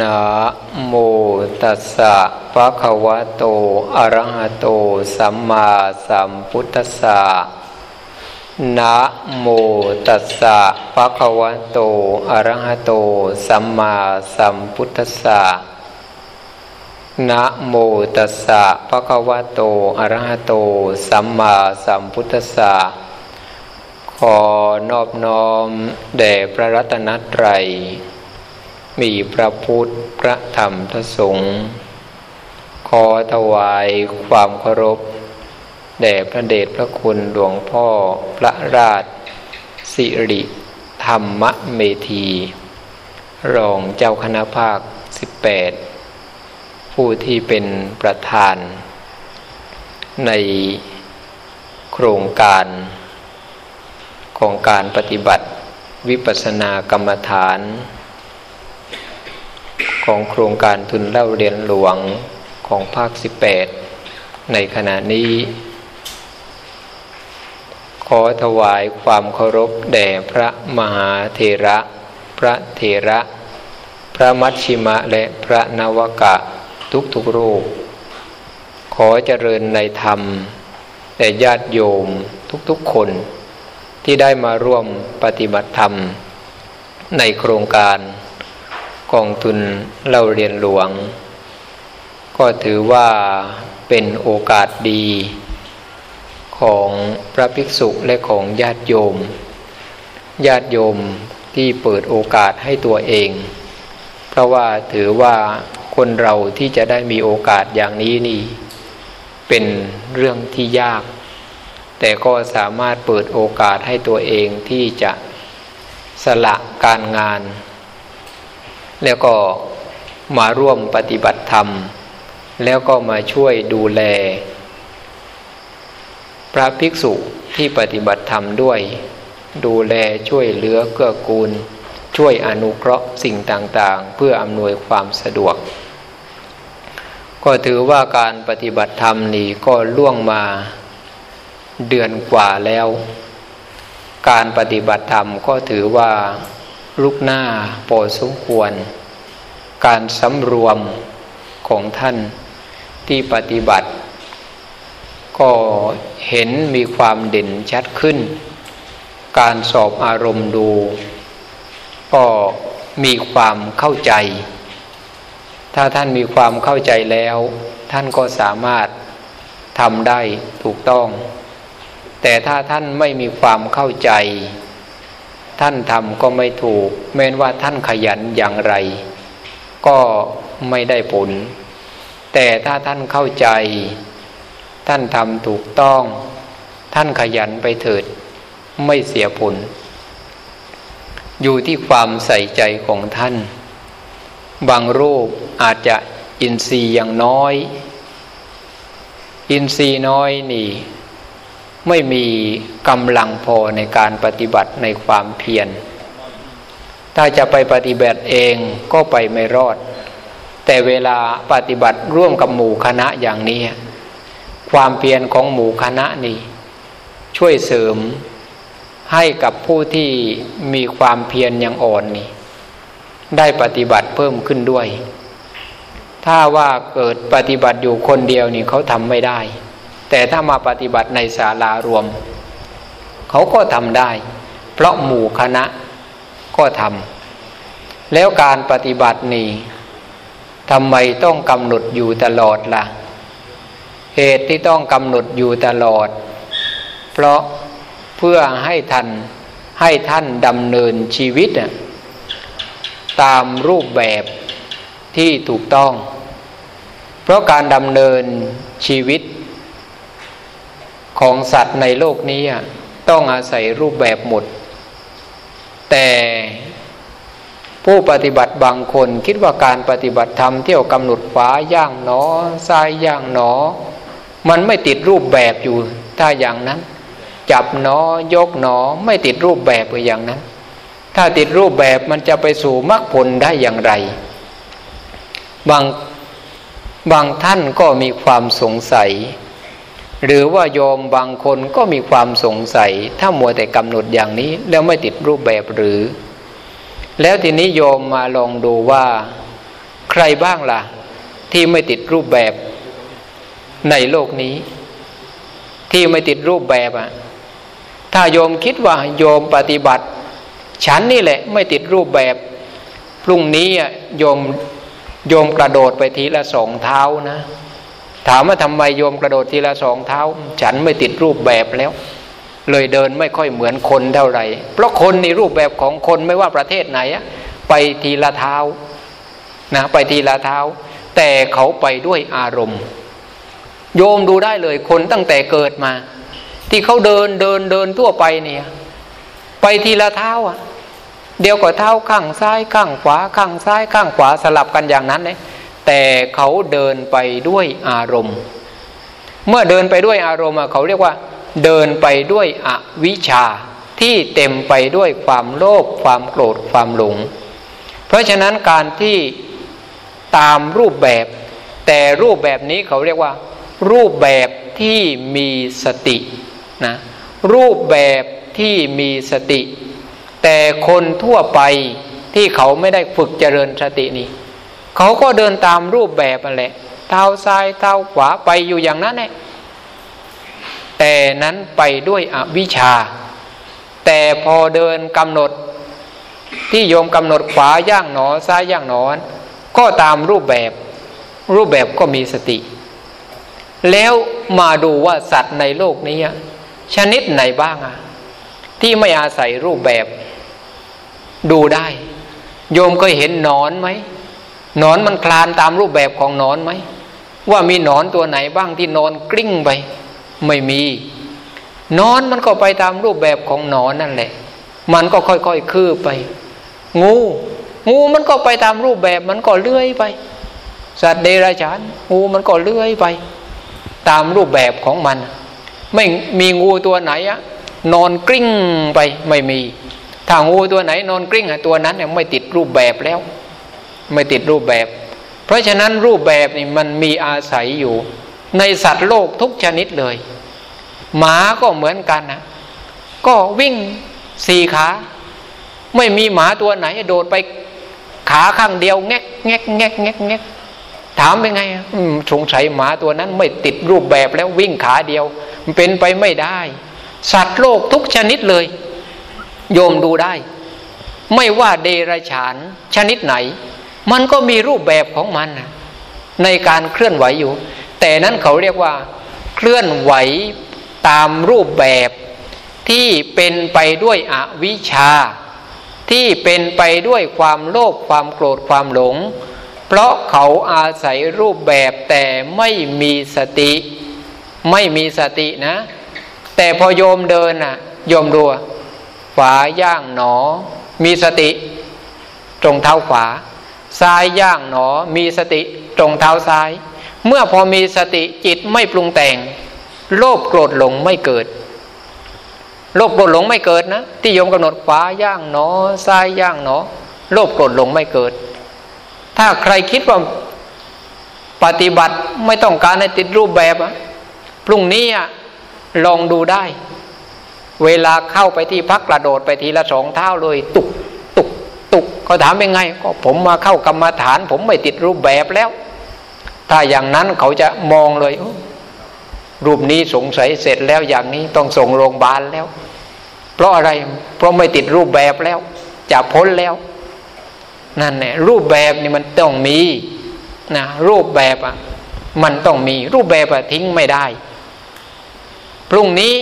นะโมตัสสะภะคะวะโต อะระหะโต สัมมาสัมพุทธัสสะนะโมตัสสะภะคะวะโต อะระหะโต สัมมาสัมพุทธัสสะนะโมตัสสะภะคะวะโต อะระหะโต สัมมาสัมพุทธัสสะขอนอบน้อมแด่พระรัตนตรัย มีพระพุทธพระธรรมพระสงฆ์ขอถวายความเคารพ แด่พระเดชพระคุณหลวงพ่อพระราช สิริ ธรรมเมธี รองเจ้าคณะภาค 18 ผู้ที่เป็นประธาน ในโครงการของการปฏิบัติวิปัสสนากรรมฐาน ของโครงการทุนเล่าเรียนหลวงของภาค 18 ในขณะนี้ ขอถวายความเคารพแด่พระมหาเทระ พระเทระ พระมัชชิมะและพระนวกะทุกทุกรูป ขอเจริญในธรรมแต่ญาติโยมทุกๆคนที่ได้มาร่วมปฏิบัติธรรม ในโครงการ กองทุนเราเรียนหลวง ก็ถือว่าเป็นโอกาสดี ของพระภิกษุและของญาติโยม ญาติโยมที่เปิดโอกาสให้ตัวเอง เพราะว่าถือว่าคนเราที่จะได้มีโอกาสอย่างนี้นี่ เป็นเรื่องที่ยาก แต่ก็สามารถเปิดโอกาสให้ตัวเองที่จะสละการงาน แล้วก็มาร่วมปฏิบัติธรรม แล้วก็มาช่วยดูแล พระภิกษุที่ปฏิบัติธรรมด้วย ดูแลช่วยเหลือเกื้อกูล ช่วยอนุเคราะห์สิ่งต่างๆ เพื่ออำนวยความสะดวก ก็ถือว่าการปฏิบัติธรรมนี้ก็ล่วงมาเดือนกว่าแล้ว การปฏิบัติธรรมก็ถือว่าลุกหน้าพอสมควร การสำรวมของท่านที่ปฏิบัติ ก็เห็นมีความเด่นชัดขึ้น การสอบอารมณ์ดู ก็มีความเข้าใจ ถ้าท่านมีความเข้าใจแล้ว ท่านก็สามารถทำได้ถูกต้อง แต่ถ้าท่านไม่มีความเข้าใจ ท่านทำก็ไม่ถูก แม้นว่าท่านขยันอย่างไร ก็ไม่ได้ผล แต่ถ้าท่านเข้าใจ ท่านทำถูกต้อง ท่านขยันไปเถิด ไม่เสียผล อยู่ที่ความใส่ใจของท่าน บางรูปอาจจะอินทรีย์อย่างน้อย อินทรีย์น้อยนี่ ไม่มีกำลังพอในการปฏิบัติในความเพียร ถ้าจะไปปฏิบัติเองก็ไปไม่รอด แต่เวลาปฏิบัติร่วมกับหมู่คณะอย่างนี้ ความเพียรของหมู่คณะนี่ช่วยเสริมให้กับผู้ที่มีความเพียรยังอ่อนนี่ได้ปฏิบัติเพิ่มขึ้นด้วย ถ้าว่าเกิดปฏิบัติอยู่คนเดียวนี่เขาทำไม่ได้ แต่ถ้ามาปฏิบัติในศาลารวม เขาก็ทำได้ เพราะหมู่คณะ ก็ทำแล้วการปฏิบัตินี้ทำไมต้องกำหนดอยู่ตลอดละ่ะ เหตุที่ต้องกำหนดอยู่ตลอด เพราะเพื่อให้ท่านให้ท่านดำเนินชีวิต ตามรูปแบบที่ถูกต้อง เพราะการดำเนินชีวิต ของสัตว์ในโลกนี้ต้องอาศัยรูปแบบหมด แต่ผู้ปฏิบัติบางคนคิดว่าการปฏิบัติธรรมเที่ยวกำหนดฟ้าย่างหนอซ้ายย่างหนอ มันไม่ติดรูปแบบอยู่ถ้าอย่างนั้น จับหนอยกหนอไม่ติดรูปแบบอย่างนั้น ถ้าติดรูปแบบมันจะไปสู่มรรคผลได้อย่างไร บางบางท่านก็มีความสงสัย หรือว่าโยมบางคนก็มีความสงสัย ถ้ามัวแต่กำหนดอย่างนี้แล้วไม่ติดรูปแบบหรือ แล้วทีนี้โยมมาลองดูว่า ใครบ้างล่ะ ที่ไม่ติดรูปแบบในโลกนี้ ที่ไม่ติดรูปแบบอะถ้าโยมคิดว่าโยมปฏิบัติ ฉันนี่แหละไม่ติดรูปแบบพรุ่งนี้โยมโยมกระโดดไปทีละสองเท้านะ ถามว่าทำไมโยมกระโดดทีละสองเท้า ฉันไม่ติดรูปแบบแล้ว เลยเดินไม่ค่อยเหมือนคนเท่าไหร่ เพราะคนในรูปแบบของคนไม่ว่าประเทศไหนอะไปทีละเท้านะไปทีละเท้า แต่เขาไปด้วยอารมณ์ โยมดูได้เลยคนตั้งแต่เกิดมา ที่เขาเดินเดินเดินทั่วไปเนี่ย ไปทีละเท้าอะเดียวกับเท้าข้างซ้ายข้างขวาข้างซ้ายข้างขวาสลับกันอย่างนั้นเลย แต่เขาเดินไปด้วยอารมณ์ เมื่อเดินไปด้วยอารมณ์เขาเรียกว่า เดินไปด้วยอวิชชาที่เต็มไปด้วยความโลภความโกรธความหลง เพราะฉะนั้นการที่ตามรูปแบบ แต่รูปแบบนี้เขาเรียกว่า รูปแบบที่มีสตินะรูปแบบที่มีสติ แต่คนทั่วไปที่เขาไม่ได้ฝึกเจริญสตินี้ เขาก็เดินตามรูปแบบนั่นแหละเท้าซ้ายเท้าขวาไปอยู่อย่างนั้นแหละแต่นั้นไปด้วยอวิชชา แต่พอเดินกำหนด ที่โยมกำหนดขวาย่างหนอซ้ายย่างหนอน ก็ตามรูปแบบ รูปแบบก็มีสติ แล้วมาดูว่าสัตว์ในโลกนี้ ชนิดไหนบ้างอะที่ไม่อาศัยรูปแบบ ดูได้ โยมเคยเห็นหนอนไหม หนอนมันคลานตามรูปแบบของหนอนไหม ว่ามีหนอนตัวไหนบ้างที่นอนกลิ้งไป ไม่มีนอนมันก็ไปตามรูปแบบของหนอนนั่นแหละ มันก็ค่อยๆคืบไป งู งูมันก็ไปตามรูปแบบมันก็เลื่อยไป สัตว์เดรัจฉานงูมันก็เลื่อยไป ตามรูปแบบของมัน ไม่มีงูตัวไหนอะนอนกลิ้งไปไม่มี ถ้างูตัวไหนนอนกลิ้งตัวนั้นเนี่ยไม่ติดรูปแบบแล้ว ไม่ติดรูปแบบ เพราะฉะนั้นรูปแบบนี่มันมีอาศัยอยู่ ในสัตว์โลกทุกชนิดเลย หมาก็เหมือนกันนะก็วิ่งสี่ขา ไม่มีหมาตัวไหน โดดไปขาข้างเดียวแงกแงกแงกแงกแงกถามเป็นไงสงสัยหมาตัวนั้นไม่ติดรูปแบบแล้ววิ่งขาเดียว มันเป็นไปไม่ได้ สัตว์โลกทุกชนิดเลย โยมดูได้ ไม่ว่าเดรัจฉานชนิดไหน มันก็มีรูปแบบของมันในการเคลื่อนไหวอยู่ แต่นั้นเขาเรียกว่า เคลื่อนไหวตามรูปแบบที่เป็นไปด้วยอวิชชา ที่เป็นไปด้วยความโลภความโกรธความหลง เพราะเขาอาศัยรูปแบบแต่ไม่มีสติ ไม่มีสตินะ แต่พอโยมเดินน่ะโยมดูขวาย่างหนอ มีสติ ตรงเท้าขวา ซ้ายย่างหนอ มีสติตรงเท้าซ้าย เมื่อพอมีสติจิตไม่ปรุงแต่ง โลภโกรธหลงไม่เกิด โลภโกรธหลงไม่เกิดนะ ที่โยมกำหนดขวาย่างหนอ ซ้ายย่างหนอ โลภโกรธหลงไม่เกิด ถ้าใครคิดว่าปฏิบัติไม่ต้องการให้ติดรูปแบบอะพรุ่งนี้อะลองดูได้ เวลาเข้าไปที่พักกระโดดไปทีละสองเท้าเลยตุก เขาถามเป็นไง ก็ผมมาเข้ากรรมฐาน ผมไม่ติดรูปแบบแล้ว ถ้าอย่างนั้นเขาจะมองเลย รูปนี้สงสัยเสร็จแล้วอย่างนี้ต้องส่งโรงพยาบาลแล้ว เพราะอะไร เพราะไม่ติดรูปแบบแล้ว จะพ้นแล้วนั่นแหละรูปแบบนี่มันต้องมีนะรูปแบบอะมันต้องมีรูปแบบอะทิ้งไม่ได้ พรุ่งนี้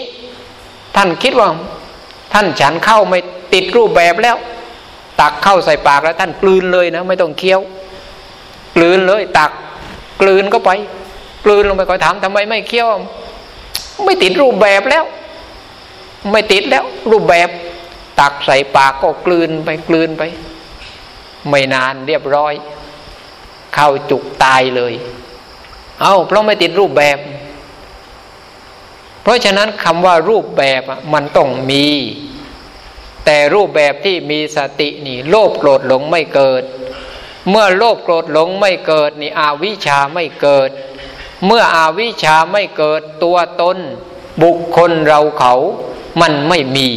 ท่านคิดว่า ท่านฉันเข้าไม่ติดรูปแบบแล้ว ตักเข้าใส่ปากแล้วท่านกลืนเลยนะ ไม่ต้องเคี้ยว กลืนเลย ตักกลืนก็ไปกลืนลงไปก็ถามทำไมไม่เคี้ยว ไม่ติดรูปแบบแล้ว ไม่ติดแล้ว รูปแบบ ตักใส่ปากก็กลืนไปกลืนไป ไม่นานเรียบร้อย เข้าจุกตายเลย เอาเพราะไม่ติดรูปแบบ เพราะฉะนั้นคำว่ารูปแบบมันต้องมี แต่รูปแบบที่มีสตินี่ โลภโกรธหลงไม่เกิด เมื่อโลภโกรธหลงไม่เกิดนี่อาวิชาไม่เกิด เมื่ออาวิชาไม่เกิดตัวตนบุคคลเราเขามันไม่มี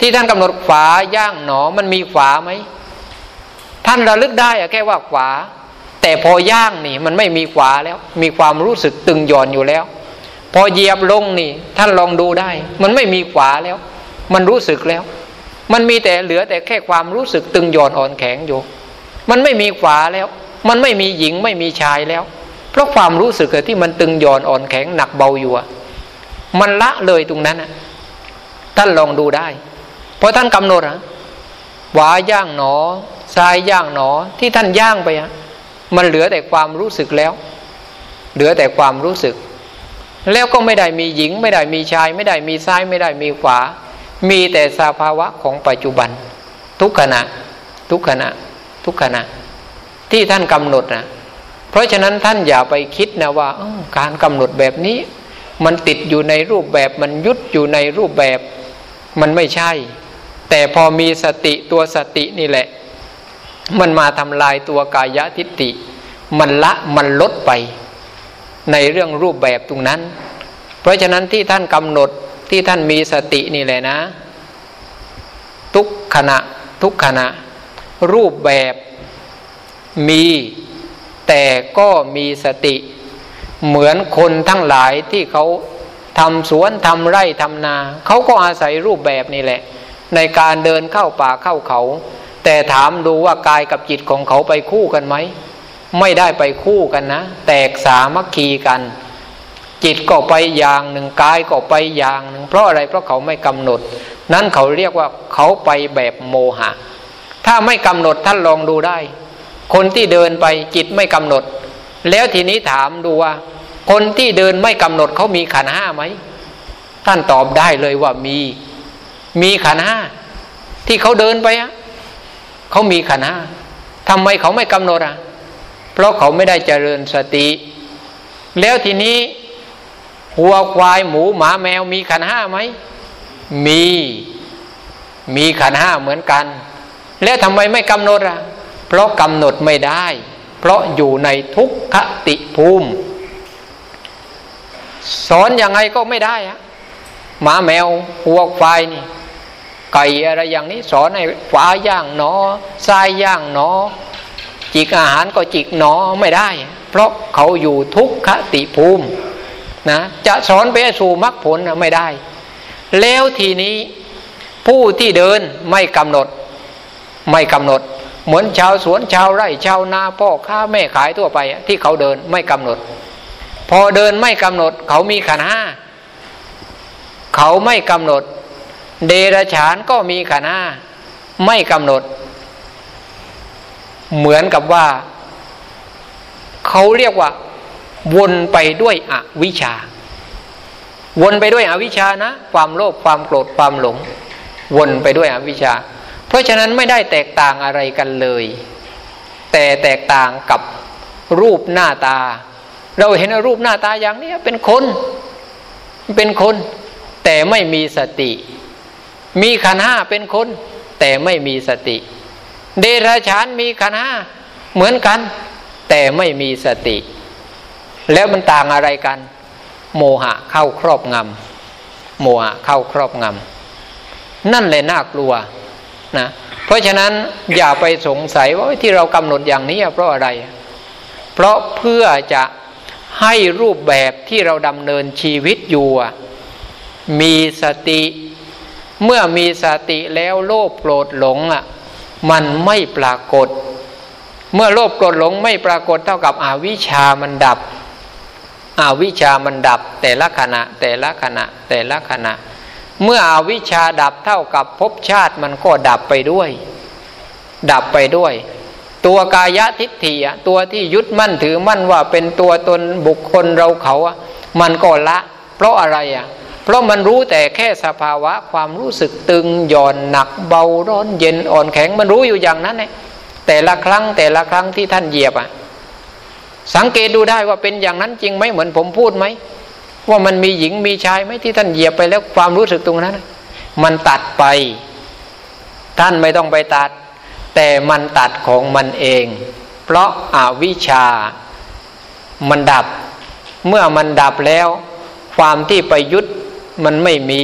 ที่ท่านกำหนดฝาย่างหนอมันมีฝาไหมท่านระลึกได้อะแค่ว่าขวาแต่พอย่างนี่มันไม่มีขวาแล้ว มีความรู้สึกตึงหย่อนอยู่แล้ว พอเหยียบลงนี่ ท่านลองดูได้ มันไม่มีขวาแล้ว มันรู้สึกแล้ว มันมีแต่เหลือแต่แค่ความรู้สึกตึงหย่อนอ่อนแข็งอยู่ มันไม่มีขวาแล้ว มันไม่มีหญิงไม่มีชายแล้ว เพราะความรู้สึกที่มันตึงหย่อนอ่อนแข็งหนักเบาอยู่อะมันละเลยตรงนั้นอะท่านลองดูได้ เพราะท่านกำหนดอะขวาย่างหนอซ้ายย่างหนอที่ท่านย่างไปอะมันเหลือแต่ความรู้สึกแล้ว เหลือแต่ความรู้สึก แล้วก็ไม่ได้มีหญิง ไม่ได้มีชาย ไม่ได้มีซ้ายไม่ได้มีขวา มีแต่สภาวะของปัจจุบัน ทุกขณะ ทุกขณะ ทุกขณะ ที่ท่านกำหนดนะเพราะฉะนั้นท่านอย่าไปคิดนะว่าการกำหนดแบบนี้ มันติดอยู่ในรูปแบบมันยุดอยู่ในรูปแบบ มันไม่ใช่ แต่พอมีสติตัวสตินี่แหละ มันมาทำลายตัวกายทิฏฐิมันละมันลดไป ในเรื่องรูปแบบตรงนั้น เพราะฉะนั้นที่ท่านกำหนด ที่ท่านมีสตินี่แหละนะ ทุกขณะทุกขณะ รูปแบบมี แต่ก็มีสติ เหมือนคนทั้งหลายที่เขาทำสวนทำไร่ทำนา เขาก็อาศัยรูปแบบนี่แหละ ในการเดินเข้าป่าเข้าเขา แต่ถามดูว่ากายกับจิตของเขาไปคู่กันไหม ไม่ได้ไปคู่กันนะ แตกสามัคคีกัน จิตก็ไปอย่างหนึ่งกายก็ไปอย่างหนึ่งเพราะอะไรเพราะเขาไม่กำหนด นั้นเขาเรียกว่าเขาไปแบบโมหะ ถ้าไม่กำหนดท่านลองดูได้ คนที่เดินไปจิตไม่กำหนด แล้วทีนี้ถามดูว่า คนที่เดินไม่กำหนดเขามีขันห้าไหมท่านตอบได้เลยว่ามี มีขันห้าที่เขาเดินไปอะเขามีขันห้าทำไมเขาไม่กำหนดอะ เพราะเขาไม่ได้เจริญสติ แล้วทีนี้ หัวควายหมูหมาแมวมีขันห้าไหม มี มีขันห้าเหมือนกัน แล้วทำไมไม่กำหนดอะ เพราะกำหนดไม่ได้ เพราะอยู่ในทุกขติภูมิ สอนอยังไงก็ไม่ได้อะหมาแมวหัวควายนี่ไก่อะไรอย่างนี้สอนให้ขวาย่างหนอซ้ายย่างหนอ จิกอาหารก็จิกหนอไม่ได้ เพราะเขาอยู่ทุกขติภูมิ นะจะสอนไปสู่มรรคผลไม่ได้ แล้วทีนี้ผู้ที่เดินไม่กำหนด ไม่กำหนด เหมือนชาวสวนชาวไร่ชาวนาพ่อค้าแม่ขายทั่วไปที่เขาเดินไม่กำหนด พอเดินไม่กำหนด เขามีขันห้าเขาไม่กำหนด เดรฉานก็มีขันห้าไม่กำหนด เหมือนกับว่า เขาเรียกว่า วนไปด้วยอวิชชา วนไปด้วยอวิชชานะ ความโลภความโกรธความหลง วนไปด้วยอวิชชา เพราะฉะนั้นไม่ได้แตกต่างอะไรกันเลย แต่แตกต่างกับรูปหน้าตา เราเห็นรูปหน้าตาอย่างนี้เป็นคน เป็นคน แต่ไม่มีสติ มีขันห้าเป็นคน แต่ไม่มีสติ เดรัจฉานมีขันห้าเหมือนกัน แต่ไม่มีสติ แล้วมันต่างอะไรกัน โมหะเข้าครอบงำโมหะเข้าครอบงำนั่นเลยน่ากลัวนะเพราะฉะนั้นอย่าไปสงสัยว่าที่เรากำหนดอย่างนี้เพราะอะไร เพราะเพื่อจะให้รูปแบบที่เราดำเนินชีวิตอยู่มีสติ เมื่อมีสติแล้วโลภโกรธหลงอะมันไม่ปรากฏ เมื่อโลภโกรธหลงไม่ปรากฏเท่ากับอวิชามันดับ อาวิชามันดับแต่ละขณะ แต่ละขณะ แต่ละขณะ เมื่ออวิชาดับเท่ากับภพชาติมันก็ดับไปด้วย ดับไปด้วย ตัวกายทิฏฐิตัวที่ยึดมั่นถือมั่นว่าเป็นตัวตนบุคคลเราเขาอะมันก็ละ เพราะอะไรอะ เพราะมันรู้แต่แค่สภาวะความรู้สึกตึงหย่อนหนักเบาร้อนเย็นอ่อนแข็งมันรู้อยู่อย่างนั้นเองแต่ละครั้งแต่ละครั้งที่ท่านเหยียบอะ สังเกตดูได้ว่าเป็นอย่างนั้นจริงไหมเหมือนผมพูดไหมว่ามันมีหญิงมีชายไหมที่ท่านเหยียบไปแล้วความรู้สึกตรงนั้น มันตัดไป ท่านไม่ต้องไปตัด แต่มันตัดของมันเอง เพราะอาวิชามันดับ เมื่อมันดับแล้ว ความที่ไปยึดมันไม่มี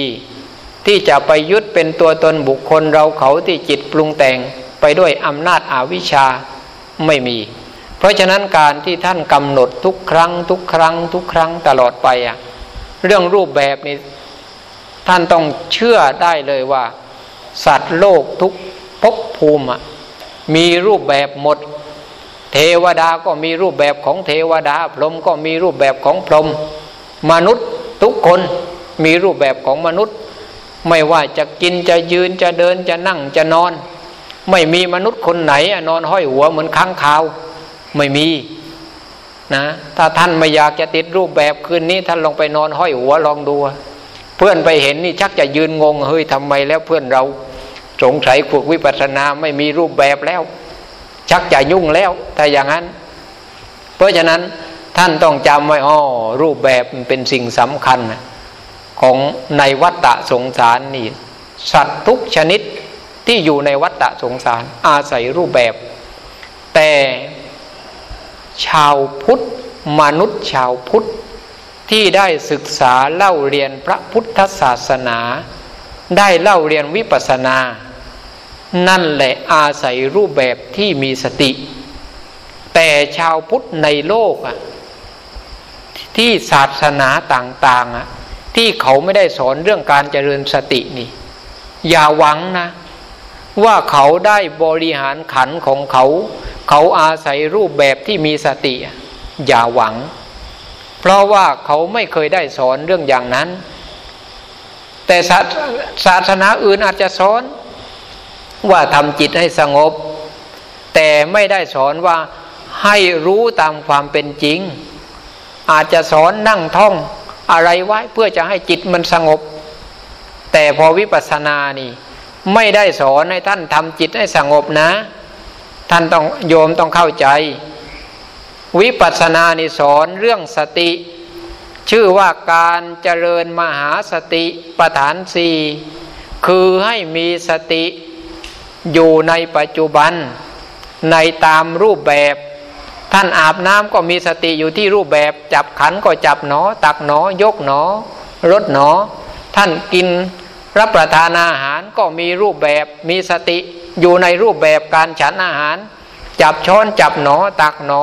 ที่จะไปยึดเป็นตัวตนบุคคลเราเขาที่จิตปรุงแต่งไปด้วยอำนาจอาวิชชาไม่มี เพราะฉะนั้นการที่ท่านกำหนดทุกครั้ง ทุกครั้ง ทุกครั้งตลอดไปอะเรื่องรูปแบบนี้ท่านต้องเชื่อได้เลยว่า สัตว์โลกทุกภพภูมิมีรูปแบบหมด เทวดาก็มีรูปแบบของเทวดา พรหมก็มีรูปแบบของพรหมมนุษย์ทุกคนมีรูปแบบของมนุษย์ ไม่ว่าจะกินจะยืนจะเดินจะนั่งจะนอน ไม่มีมนุษย์คนไหนนอนห้อยหัวเหมือนค้างคาว ไม่มีนะ ถ้าท่านไม่อยากจะติดรูปแบบคืนนี้ ท่านลองไปนอนห้อยหัวลองดู เพื่อนไปเห็นนี่ชักจะยืนงงเฮ้ยทำไมแล้วเพื่อนเราสงสัยฝึกวิปัสสนาไม่มีรูปแบบแล้ว ชักจะยุ่งแล้วถ้าอย่างนั้น เพราะฉะนั้นท่านต้องจำไว้อ๋อรูปแบบเป็นสิ่งสำคัญ ของในวัฏฏะสงสารนี่ สัตว์ทุกชนิดที่อยู่ในวัฏฏะสงสาร อาศัยรูปแบบ แต่ ชาวพุทธ มนุษย์ชาวพุทธ ที่ได้ศึกษาเล่าเรียนพระพุทธศาสนา ได้เล่าเรียนวิปัสสนา นั่นแหละอาศัยรูปแบบที่มีสติ แต่ชาวพุทธในโลกอะที่ศาสนาต่างๆอะที่เขาไม่ได้สอนเรื่องการเจริญสตินี่ อย่าหวังนะ ว่าเขาได้บริหารขันของเขา เขาอาศัยรูปแบบที่มีสติ อย่าหวัง เพราะว่าเขาไม่เคยได้สอนเรื่องอย่างนั้น แต่ศาสนาอื่นอาจจะสอน ว่าทำจิตให้สงบ แต่ไม่ได้สอนว่าให้รู้ตามความเป็นจริง อาจจะสอนนั่งท่องอะไรไว้เพื่อจะให้จิตมันสงบ แต่พอวิปัสสนานี่ ไม่ได้สอนให้ท่านทำจิตให้สงบนะ ท่านต้องโยมต้องเข้าใจ วิปัสสนานิสอนเรื่องสติ ชื่อว่าการเจริญมหาสติประฐานสี่คือให้มีสติอยู่ในปัจจุบันในตามรูปแบบ ท่านอาบน้ำก็มีสติอยู่ที่รูปแบบ จับขันก็จับหนอ ตักหนอ ยกหนอรถหนอ ท่านกินรับประทานอาหารก็มีรูปแบบมีสติ อยู่ในรูปแบบการฉันอาหาร จับช้อนจับหนอตักหนอ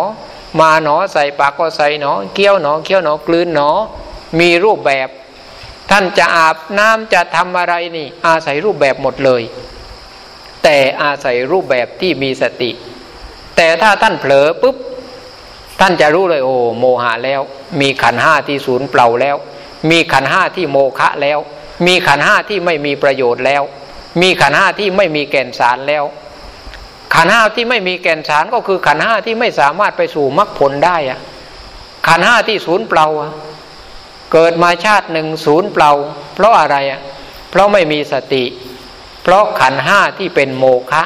มาหนอใส่ปากก็ใส่หนอเกี้ยวหนอเกี้ยวหนอกลืนหนอ มีรูปแบบ ท่านจะอาบน้ำจะทำอะไรนี่ อาศัยรูปแบบหมดเลย แต่อาศัยรูปแบบที่มีสติ แต่ถ้าท่านเผลอปุ๊บท่านจะรู้เลยโอ้โมหะแล้ว มีขันห้าที่ศูนย์เปล่าแล้ว มีขันห้าที่โมฆะแล้ว มีขันห้าที่ไม่มีประโยชน์แล้ว มีขันห้าที่ไม่มีแก่นสารแล้ว ขันห้าที่ไม่มีแก่นสารก็คือขันห้าที่ไม่สามารถไปสู่มรรคผลได้อะขันห้าที่ศูนย์เปล่าเกิดมาชาติหนึ่งศูนย์เปล่า เพราะอะไรอะเพราะไม่มีสติ เพราะขันห้าที่เป็นโมฆะ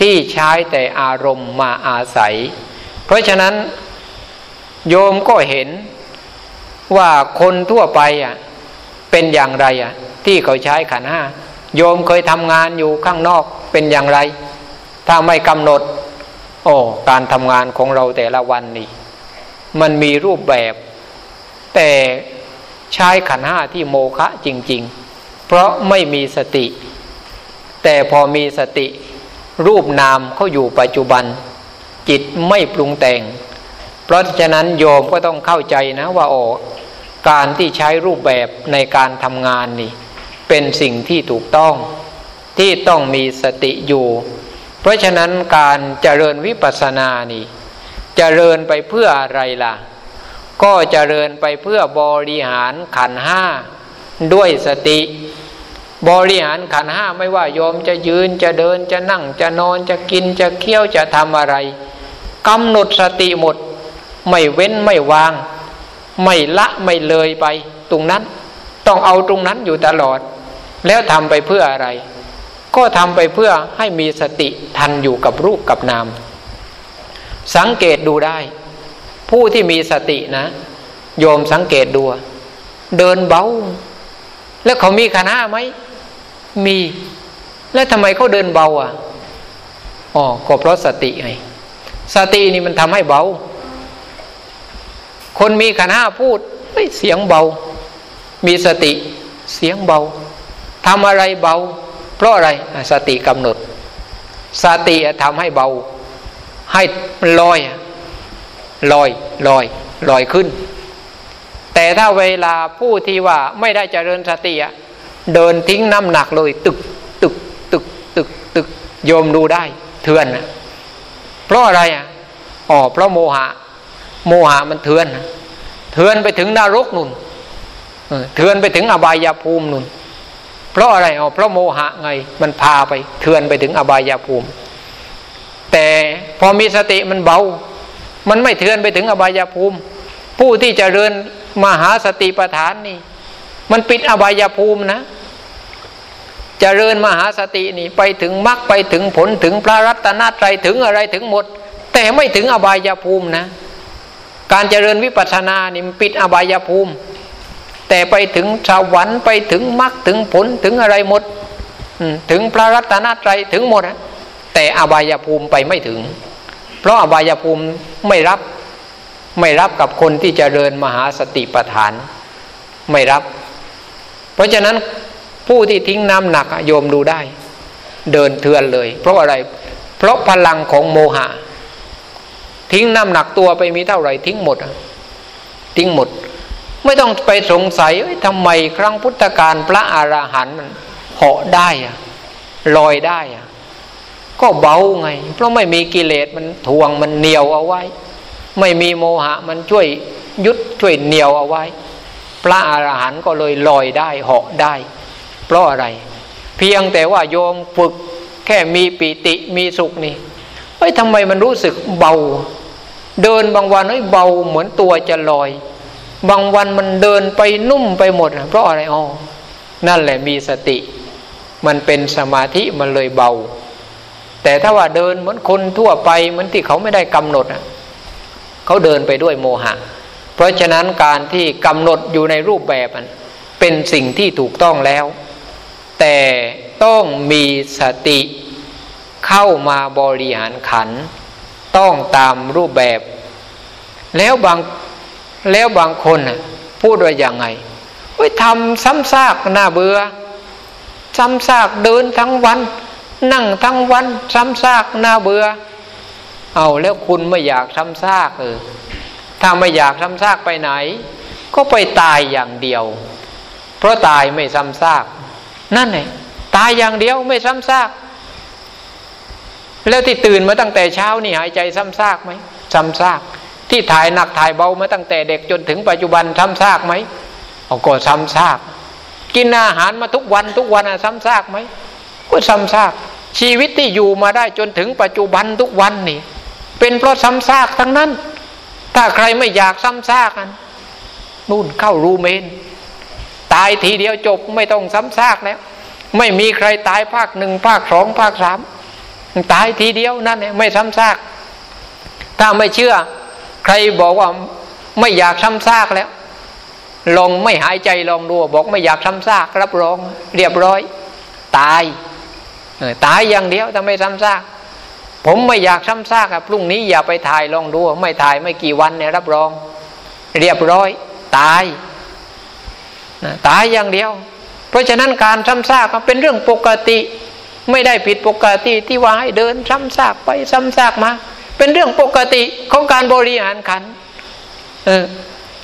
ที่ใช้แต่อารมณ์มาอาศัย เพราะฉะนั้นโยมก็เห็นว่าคนทั่วไปอะเป็นอย่างไรอะที่เขาใช้ขันห้า โยมเคยทำงานอยู่ข้างนอกเป็นอย่างไร ถ้าไม่กำหนด โอ้การทำงานของเราแต่ละวันนี่ มันมีรูปแบบ แต่ใช้ขันห้าที่โมฆะจริง ๆ เพราะไม่มีสติ แต่พอมีสติ รูปนามเขาอยู่ปัจจุบัน จิตไม่ปรุงแต่ง เพราะฉะนั้นโยมก็ต้องเข้าใจนะว่าโอ้การที่ใช้รูปแบบในการทำงานนี่ เป็นสิ่งที่ถูกต้องที่ต้องมีสติอยู่ เพราะฉะนั้นการเจริญวิปัสสนานี่เจริญไปเพื่ออะไรล่ะ ก็เจริญไปเพื่อบริหารขันห้าด้วยสติ บริหารขันห้าไม่ว่าโยมจะยืนจะเดินจะนั่งจะนอนจะกินจะเคี้ยวจะทำอะไรกำหนดสติหมด ไม่เว้นไม่วาง ไม่ละไม่เลยไปตรงนั้น ต้องเอาตรงนั้นอยู่ตลอด แล้วทำไปเพื่ออะไร ก็ทำไปเพื่อให้มีสติทันอยู่กับรูปกับนาม สังเกตดูได้ ผู้ที่มีสตินะ โยมสังเกตดู เดินเบา แล้วเขามีขันห้าไหมมี แล้วทำไมเขาเดินเบาอะอ๋อก็เพราะสติไงสตินี่มันทำให้เบา คนมีขันห้าพูดเสียงเบา มีสติเสียงเบา ทำอะไรเบา เพราะอะไรสติกำหนด สติทำให้เบา ให้ลอยลอยลอยลอยขึ้น แต่ถ้าเวลาผู้ที่ว่าไม่ได้เจริญสติเดินทิ้งน้ำหนักเลยตึกตึกตึกตึกตึกโยมดูได้เถื่อนเพราะอะไรอะอ๋อเพราะโมหะ โมหะมันเถื่อนเถื่อนไปถึงนรกนุ่นเถื่อนไปถึงอบายภูมินุ่น เพราะอะไรอ๋อเพราะโมหะไงมันพาไปเถื่อนไปถึงอบายภูมิ แต่พอมีสติมันเบา มันไม่เถื่อนไปถึงอบายภูมิ ผู้ที่จเจริญมหาสติปัฏฐานนี่ มันปิดอบายภูมินะจเจริญมหาสตินี่ไปถึงมรรคไปถึงผลถึงพระรัตนตรัยถึงอะไรถึงหมด แต่ไม่ถึงอบายภูมินะ การเจริญวิปัสสนานี่มันปิดอบายภูมิ แต่ไปถึงสวรรค์ไปถึงมรรคถึงผลถึงอะไรหมดถึงพระรัตนตรัยถึงหมดแต่อบายภูมิไปไม่ถึง เพราะอบายภูมิไม่รับไม่รับกับคนที่จเจริญมหาสติปัฏฐาน ไม่รับ เพราะฉะนั้นผู้ที่ทิ้งน้ำหนักโยมดูได้ เดินเทือนเลย เพราะอะไร เพราะพลังของโมหะ ทิ้งน้ำหนักตัวไปมีเท่าไหร่ทิ้งหมดทิ้งหมด ไม่ต้องไปสงสัยทำไมครั้งพุทธกาลพระอาราหันต์เหาะได้อะลอยได้อะก็เบาไง เพราะไม่มีกิเลสมันทวงมันเหนียวเอาไว้ ไม่มีโมหะมันช่วยยุดช่วยเหนียวเอาไว้ พระอาหารหันต์ก็เลยลอยได้เหาะได้ เพราะอะไร เพียงแต่ว่าโยมฝึกแค่มีปิติมีสุขนี่เฮ้ยทำไมมันรู้สึกเบา เดินบางวันเฮ้ยเบาเหมือนตัวจะลอย บางวันมันเดินไปนุ่มไปหมด เพราะอะไรอ๋อนั่นแหละมีสติ มันเป็นสมาธิมันเลยเบา แต่ถ้าว่าเดินเหมือนคนทั่วไปเหมือนที่เขาไม่ได้กำหนดเขาเดินไปด้วยโมหะ เพราะฉะนั้นการที่กำหนดอยู่ในรูปแบบมันเป็นสิ่งที่ถูกต้องแล้ว แต่ต้องมีสติเข้ามาบริหารขัน ต้องตามรูปแบบ แล้วบาง แล้วบางคนพูดว่าอย่างไงเฮ้ยทำซ้ำซากน่าเบื่อซ้ำซากเดินทั้งวัน นั่งทั้งวัน ซ้ำซากน่าเบื่อเอาแล้วคุณไม่อยากซ้ำซากเออถ้าไม่อยากซ้ำซากไปไหน ก็ไปตายอย่างเดียว เพราะตายไม่ซ้ำซาก นั่นไงตายอย่างเดียวไม่ซ้ำซาก แล้วที่ตื่นมาตั้งแต่เช้านี่หายใจซ้ำซากไหมซ้ำซาก ที่ถ่ายหนักถ่ายเบามาตั้งแต่เด็กจนถึงปัจจุบันซ้ำซากไหมเอาก็ซ้ำซาก กินอาหารมาทุกวันทุกวันซ้ำซากไหมก็ซ้ำซาก ชีวิตที่อยู่มาได้จนถึงปัจจุบันทุกวันนี่ เป็นเพราะซ้ำซากทั้งนั้น ถ้าใครไม่อยากซ้ำซากกันนู่นเข้ารูเมน ตายทีเดียวจบไม่ต้องซ้ำซากแล้วไม่มีใครตายภาคหนึ่งภาคสองภาคสามตายทีเดียวนั่นเองไม่ซ้ำซาก ถ้าไม่เชื่อ ใครบอกว่าไม่อยากซ้ำซากแล้ว ลองไม่หายใจลองดูบอกไม่อยากซ้ำซากรับรอง เรียบร้อย ตายตายอย่างเดียวแต่ไม่ซ้ำซาก ผมไม่อยากซ้ำซากอะพรุ่งนี้อย่าไปถ่ายลองดูไม่ถ่ายไม่กี่วันเนี่ยรับรอง เรียบร้อย ตายตายอย่างเดียว เพราะฉะนั้นการซ้ำซากเป็นเรื่องปกติ ไม่ได้ผิดปกติที่ว่าให้เดินซ้ำซากไปซ้ำซากมา เป็นเรื่องปกติของการบริหารขันเออ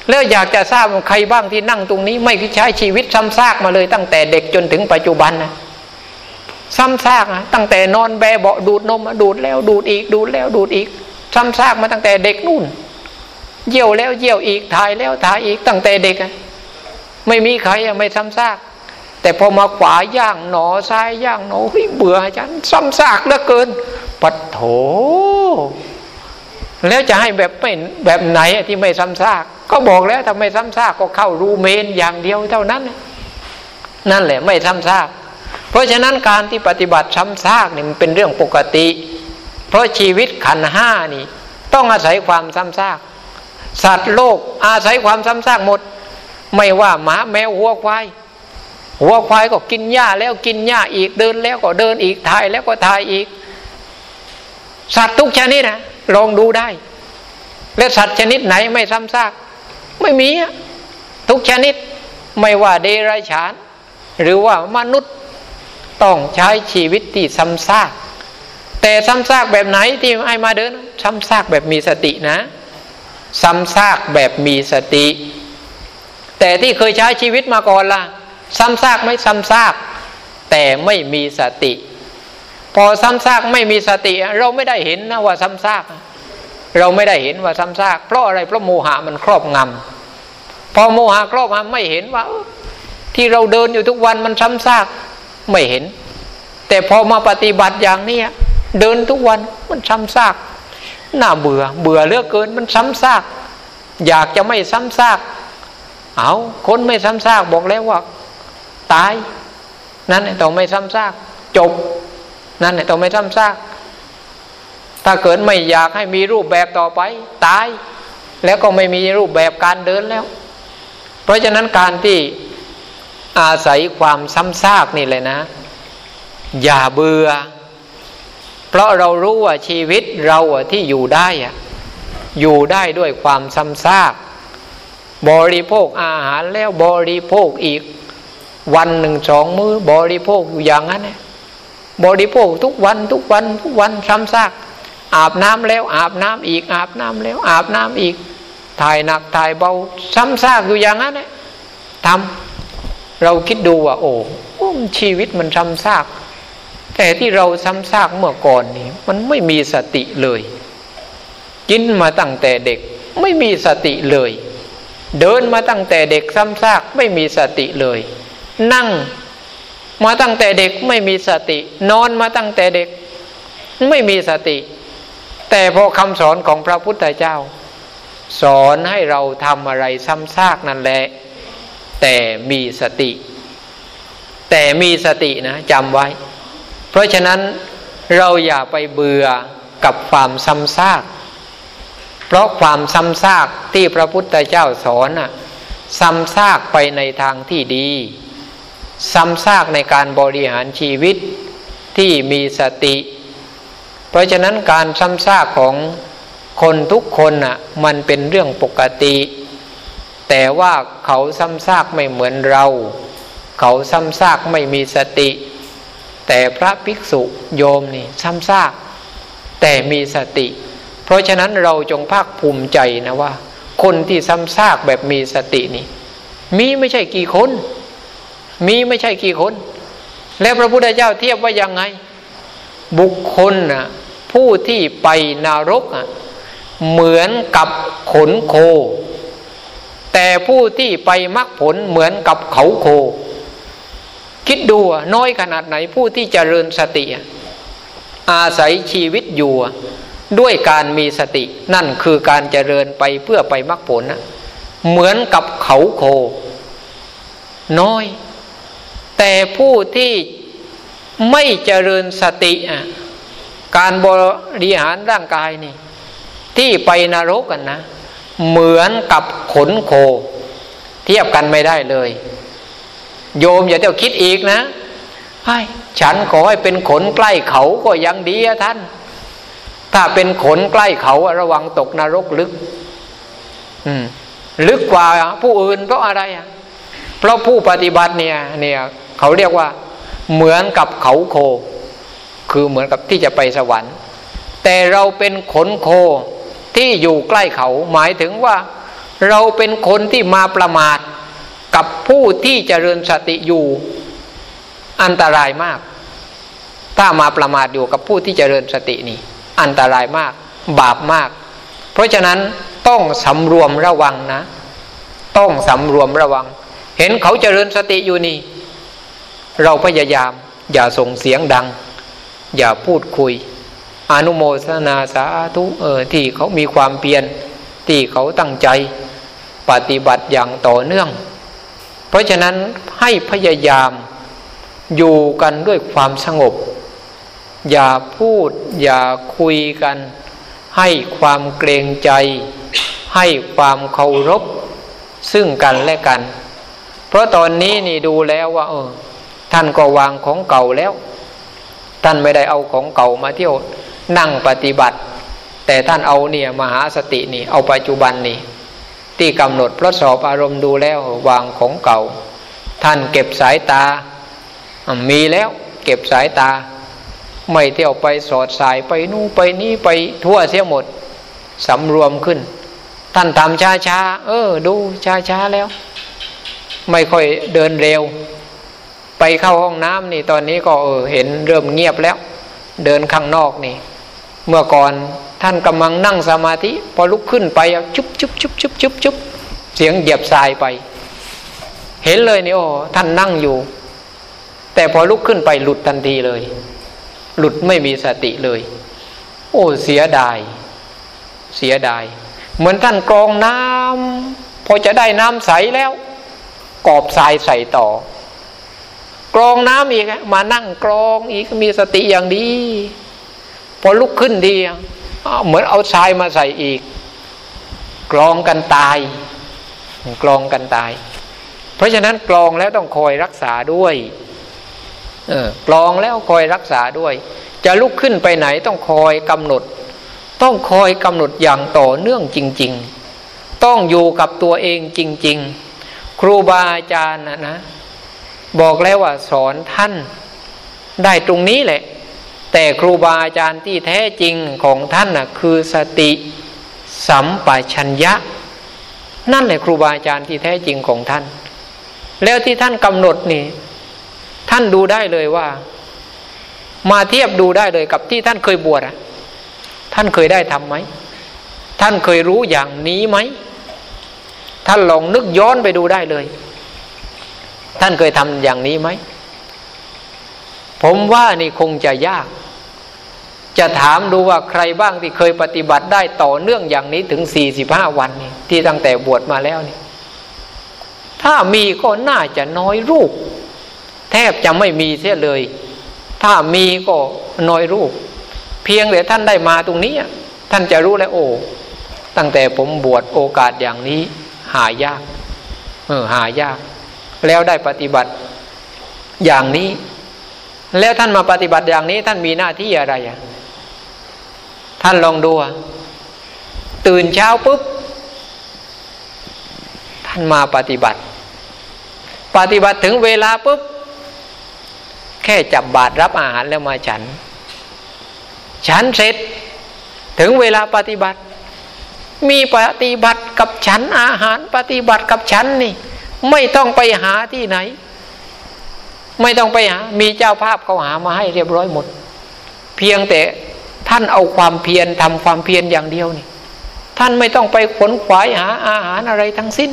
แล้วอยากจะทราบใครบ้างที่นั่งตรงนี้ ไม่ใช้ชีวิตซ้ำซากมาเลยตั้งแต่เด็กจนถึงปัจจุบันนะซ้ำซากนะตั้งแต่นอนแบเบาดูดนมดูดแล้วดูดอีกดูดแล้วดูดอีก ซ้ำซากมาตั้งแต่เด็กนู่นเยี่ยวแล้วเยี่ยวอีกถ่ายแล้วถ่ายอีกตั้งแต่เด็กอะไม่มีใครไม่ซ้ำซากแต่พอมาขวาย่างหนอซ้ายย่างหนอเฮ้ยเบื่อฉันซ้ำซากเหลือเกินปัดโถ แล้วจะให้แบบไม่แบบไหนที่ไม่ซ้ำซาก ก็บอกแล้วถ้าไม่ซ้ำซากก็เข้ารูเมนอย่างเดียวเท่านั้น นั่นแหละไม่ซ้ำซาก เพราะฉะนั้นการที่ปฏิบัติซ้ำซากนี่มันเป็นเรื่องปกติ เพราะชีวิตขันห้านี่ ต้องอาศัยความซ้ำซาก สัตว์โลกอาศัยความซ้ำซากหมด ไม่ว่าหมาแมวหัวควายหัวควายก็กินหญ้าแล้วกินหญ้าอีกเดินแล้วก็เดินอีกถ่ายแล้วก็ถ่ายอีก สัตว์ทุกชนิดนะ ลองดูได้ แล้วสัตว์ชนิดไหนไม่ซ้ำซาก ไม่มีทุกชนิดไม่ว่าเดรัจฉาน หรือว่ามนุษย์ต้องใช้ชีวิตที่ซ้ำซากแแต่ซ้ำซากแบบไหนที่ไอ้มาเดินซ้ำซากแบบมีสตินะซ้ำซากแบบมีสติ แต่ที่เคยใช้ชีวิตมาก่อนล่ะซ้ำซากไม่ซ้ำซาก แต่ไม่มีสติ พอซ้ำซากไม่มีสติ เราไม่ได้เห็นนะว่าซ้ำซาก เราไม่ได้เห็นว่าซ้ำซาก เพราะอะไรเพราะโมหะมันครอบงำพอโมหะครอบงำไม่เห็นว่า ที่เราเดินอยู่ทุกวันมันซ้ำซากไม่เห็น แต่พอมาปฏิบัติอย่างนี้เดินทุกวันมันซ้ำซากน่าเบื่อ เบื่อเลือกเกินมันซ้ำซาก อยากจะไม่ซ้ำซาก เอาคนไม่ซ้ำซากบอกแล้วว่า ตาย นั่นต้องไม่ซ้ำซาก จบ นั่นแหละต้องไม่ซ้ำซากถ้าเกิดไม่อยากให้มีรูปแบบต่อไป ตาย แล้วก็ไม่มีรูปแบบการเดินแล้ว เพราะฉะนั้นการที่อาศัยความซ้ำซากนี่เลยนะ อย่าเบื่อ เพราะเรารู้ว่าชีวิตเราที่อยู่ได้อะอยู่ได้ด้วยความซ้ำซากบริโภคอาหารแล้วบริโภคอีก วันหนึ่งสองมือบริโภคอยู่อย่างนั้นเนี่ย บริโภคทุกวันทุกวันทุกวันซ้ำซากอาบน้ำแล้ว อาบน้ำอีก อาบน้ำแล้ว อาบน้ำอีก ถ่ายหนักถ่ายเบา ซ้ำซากอยู่อย่างนั้นเนี่ยทำเราคิดดูว่า โอ้ชีวิตมันซ้ำซาก แต่ที่เราซ้ำซากเมื่อก่อนนี้มันไม่มีสติเลยกินมาตั้งแต่เด็กไม่มีสติเลย เดินมาตั้งแต่เด็กซ้ำซากไม่มีสติเลย นั่ง มาตั้งแต่เด็กไม่มีสติ นอนมาตั้งแต่เด็ก ไม่มีสติ แต่พอคำสอนของพระพุทธเจ้า สอนให้เราทำอะไรซ้ำซากนั่นแหละ แต่มีสติ แต่มีสตินะจำไว้ เพราะฉะนั้นเราอย่าไปเบื่อกับความซ้ำซาก เพราะความซ้ำซากที่พระพุทธเจ้าสอนน่ะซ้ำซากไปในทางที่ดี ซ้ำซากในการบริหารชีวิตที่มีสติ เพราะฉะนั้นการซ้ำซากของคนทุกคนน่ะมันเป็นเรื่องปกติ แต่ว่าเขาซ้ำซากไม่เหมือนเรา เขาซ้ำซากไม่มีสติ แต่พระภิกษุโยมนี่ซ้ำซาก แต่มีสติ เพราะฉะนั้นเราจงภาคภูมิใจนะว่า คนที่ซ้ำซากแบบมีสตินี่ มีไม่ใช่กี่คน มีไม่ใช่กี่คน แล้วพระพุทธเจ้าเทียบว่ายังไง บุคคลนะผู้ที่ไปนรกอะเหมือนกับขนโค แต่ผู้ที่ไปมรรคผลเหมือนกับเขาโค คิดดูน้อยขนาดไหนผู้ที่จเจริญสติ อาศัยชีวิตอยู่ ด้วยการมีสติ นั่นคือการเจริญไปเพื่อไปมรรคผลนะเหมือนกับเขาโค น้อย แต่ผู้ที่ไม่เจริญสติการบริหารร่างกายนี่ ที่ไปนรกกันนะ เหมือนกับขนโค เทียบกันไม่ได้เลย โยมอย่าเที่ยวคิดอีกนะไอ้ฉันขอให้เป็นขนใกล้เขาก็ยังดีอะท่าน ถ้าเป็นขนใกล้เขาระวังตกนรกลึก อืม ลึกกว่าผู้อื่นเพราะอะไรอะเพราะผู้ปฏิบัติเนี่ย เนี่ย เขาเรียกว่า เหมือนกับเขาโค คือเหมือนกับที่จะไปสวรรค์ แต่เราเป็นขนโคที่อยู่ใกล้เขาหมายถึงว่า เราเป็นคนที่มาประมาทกับผู้ที่เจริญสติอยู่อันตรายมาก ถ้ามาประมาทอยู่กับผู้ที่เจริญสตินี่ อันตรายมาก บาปมาก เพราะฉะนั้นต้องสำรวมระวังนะ ต้องสำรวมระวัง เห็นเขาเจริญสติอยู่นี่ เราพยายามอย่าส่งเสียงดัง อย่าพูดคุย อนุโมทนาสาธุเออที่เขามีความเพียรที่เขาตั้งใจ ปฏิบัติอย่างต่อเนื่อง เพราะฉะนั้นให้พยายามอยู่กันด้วยความสงบ อย่าพูดอย่าคุยกัน ให้ความเกรงใจ ให้ความเคารพซึ่งกันและกัน เพราะตอนนี้นี่ดูแล้วว่าเออ ท่านก็วางของเก่าแล้ว ท่านไม่ได้เอาของเก่ามาเที่ยวนั่งปฏิบัติ แต่ท่านเอาเนี่ยมหาสตินี่ เอาปัจจุบันนี่ที่กำหนดพระสอบอารมณ์ดูแล้ววางของเก่า ท่านเก็บสายตา มีแล้วเก็บสายตา ไม่เที่ยวไปสอดสายไปนู่ไปนี่ไปทั่วเสียหมดสำรวมขึ้น ท่านทำช้าช้าเออ ดูช้าช้าแล้ว ไม่ค่อยเดินเร็ว ไปเข้าห้องน้ำนี่ตอนนี้ก็เออเห็นเริ่มเงียบแล้ว เดินข้างนอกนี่ เมื่อก่อนท่านกำลังนั่งสมาธิ พอลุกขึ้นไปจุ๊บจุ๊บจุ๊บจุ๊บจุ๊บจุ๊บเสียงเหยียบทรายไป เห็นเลยนี่โอ้ท่านนั่งอยู่ แต่พอลุกขึ้นไปหลุดทันทีเลย หลุดไม่มีสติเลย โอ้เสียดาย เสียดาย เหมือนท่านกรองน้ำพอจะได้น้ำใสแล้ว กอบทรายใส่ต่อ กรองน้ำอีกมานั่งกรองอีกมีสติอย่างดี พอลุกขึ้นดีเหมือนเอาทรายมาใส่อีก กรองกันตาย กรองกันตาย เพราะฉะนั้นกรองแล้วต้องคอยรักษาด้วยเออกรองแล้วคอยรักษาด้วย จะลุกขึ้นไปไหนต้องคอยกำหนด ต้องคอยกำหนดอย่างต่อเนื่องจริง ๆ ต้องอยู่กับตัวเองจริง ๆ ครูบาอาจารย์นะนะ บอกแล้วว่าสอนท่านได้ตรงนี้แหละ แต่ครูบาอาจารย์ที่แท้จริงของท่านน่ะคือสติสัมปชัญญะ นั่นแหละครูบาอาจารย์ที่แท้จริงของท่าน แล้วที่ท่านกำหนดนี่ ท่านดูได้เลยว่า มาเทียบดูได้เลยกับที่ท่านเคยบวชอะท่านเคยได้ทำไหม ท่านเคยรู้อย่างนี้ไหม ท่านลองนึกย้อนไปดูได้เลย ท่านเคยทำอย่างนี้ไหม ผมว่านี่คงจะยาก จะถามดูว่าใครบ้างที่เคยปฏิบัติได้ต่อเนื่องอย่างนี้ถึงสี่สิบห้าวันนี่ที่ตั้งแต่บวชมาแล้วนี่ ถ้ามีก็น่าจะน้อยรูป แทบจะไม่มีเสียเลย ถ้ามีก็น้อยรูป เพียงแต่ท่านได้มาตรงนี้ ท่านจะรู้แล้วโอ้ตั้งแต่ผมบวชโอกาสอย่างนี้ หายาก เออหายาก แล้วได้ปฏิบัติอย่างนี้ แล้วท่านมาปฏิบัติอย่างนี้ ท่านมีหน้าที่อะไรอะท่านลองดูตื่นเช้าปุ๊บ ท่านมาปฏิบัติ ปฏิบัติถึงเวลาปุ๊บ แค่จับบาตรรับอาหารแล้วมาฉัน ฉันเสร็จ ถึงเวลาปฏิบัติ มีปฏิบัติกับฉันอาหารปฏิบัติกับฉันนี่ ไม่ต้องไปหาที่ไหน ไม่ต้องไปหา มีเจ้าภาพเขาหามาให้เรียบร้อยหมด เพียงแต่ท่านเอาความเพียรทำความเพียรอย่างเดียวนี่ ท่านไม่ต้องไปขนขวายหาอาหารอะไรทั้งสิ้น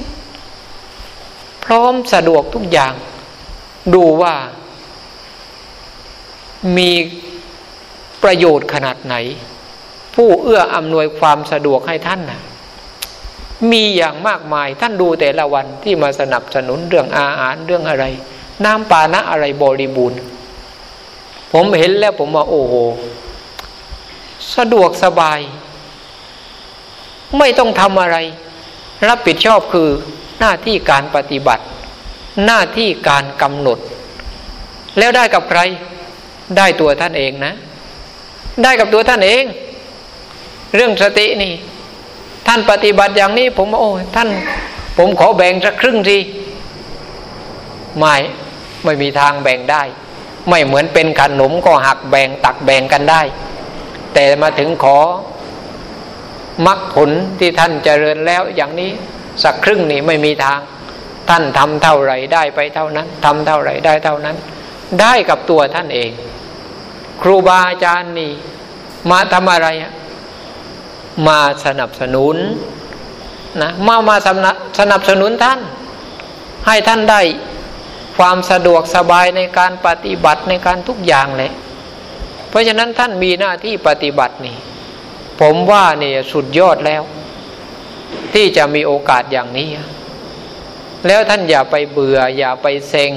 พร้อมสะดวกทุกอย่าง ดูว่ามีประโยชน์ขนาดไหน ผู้เอื้ออำนวยความสะดวกให้ท่านน่ะ มีอย่างมากมาย ท่านดูแต่ละวันที่มาสนับสนุนเรื่องอาหารเรื่องอะไร น้ำปานะอะไรบริบูรณ์ ผมเห็นแล้วผมว่าโอ้โห สะดวกสบาย ไม่ต้องทำอะไร รับผิดชอบคือหน้าที่การปฏิบัติ หน้าที่การกำหนด แล้วได้กับใคร ได้ตัวท่านเองนะ ได้กับตัวท่านเอง เรื่องสตินี่ ท่านปฏิบัติอย่างนี้ ผมโอ้ท่าน ผมขอแบ่งสักครึ่งทีไม่ไม่มีทางแบ่งได้ ไม่เหมือนเป็นขนมก็หักแบ่งตักแบ่งกันได้ แต่มาถึงขอมรรคผลที่ท่านเจริญแล้วอย่างนี้สักครึ่งนี่ไม่มีทาง ท่านทำเท่าไหร่ได้ไปเท่านั้นทำเท่าไหร่ได้เท่านั้น ได้กับตัวท่านเอง ครูบาอาจารย์นี่ มาทำอะไร มาสนับสนุนนะมามาสนับสนับสนุนท่าน ให้ท่านได้ความสะดวกสบายในการปฏิบัติในการทุกอย่างเลยเพราะฉะนั้นท่านมีหน้าที่ปฏิบัตินี่ ผมว่าเนี่ยสุดยอดแล้ว ที่จะมีโอกาสอย่างนี้ แล้วท่านอย่าไปเบื่อ อย่าไปเซ็ง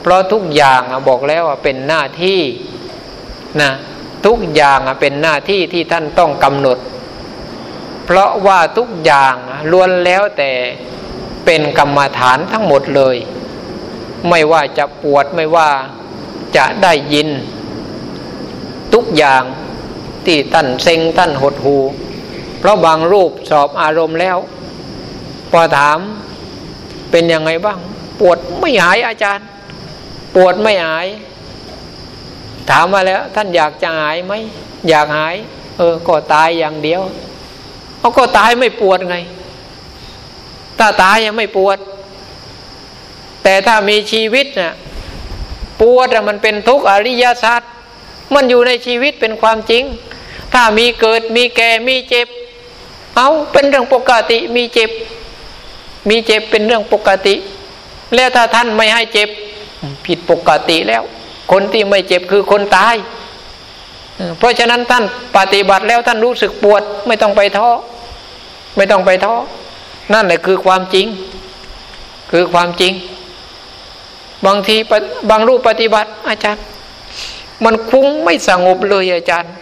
เพราะทุกอย่างบอกแล้วว่าเป็นหน้าที่นะทุกอย่างเป็นหน้าที่ที่ท่านต้องกำหนด เพราะว่าทุกอย่างล้วนแล้วแต่เป็นกรรมฐานทั้งหมดเลย ไม่ว่าจะปวดไม่ว่าจะได้ยิน ทุกอย่างที่ท่านเซ็งท่านหดหู เพราะบางรูปสอบอารมณ์แล้ว พอถามเป็นยังไงบ้าง ปวดไม่หายอาจารย์ ปวดไม่หาย ถามมาแล้ว ท่านอยากจะหายไหมอยากหาย เออก็ตายอย่างเดียว เขาก็ตายไม่ปวดไง ถ้าตายยังไม่ปวด แต่ถ้ามีชีวิตนะ่ะปวดมันเป็นทุกข์อริยสัจมันอยู่ในชีวิตเป็นความจริง ถ้ามีเกิดมีแก่มีเจ็บ เอาเป็นเรื่องปกติมีเจ็บ มีเจ็บเป็นเรื่องปกติ แล้วถ้าท่านไม่ให้เจ็บ ผิดปกติแล้ว คนที่ไม่เจ็บคือคนตาย เพราะฉะนั้นท่านปฏิบัติแล้วท่านรู้สึกปวดไม่ต้องไปท้อ ไม่ต้องไปท้อนั่นแหละคือความจริง คือความจริง บางทีบางรูปปฏิบัติ อาจารย์ มันคุ้งไม่สงบเลยอาจารย์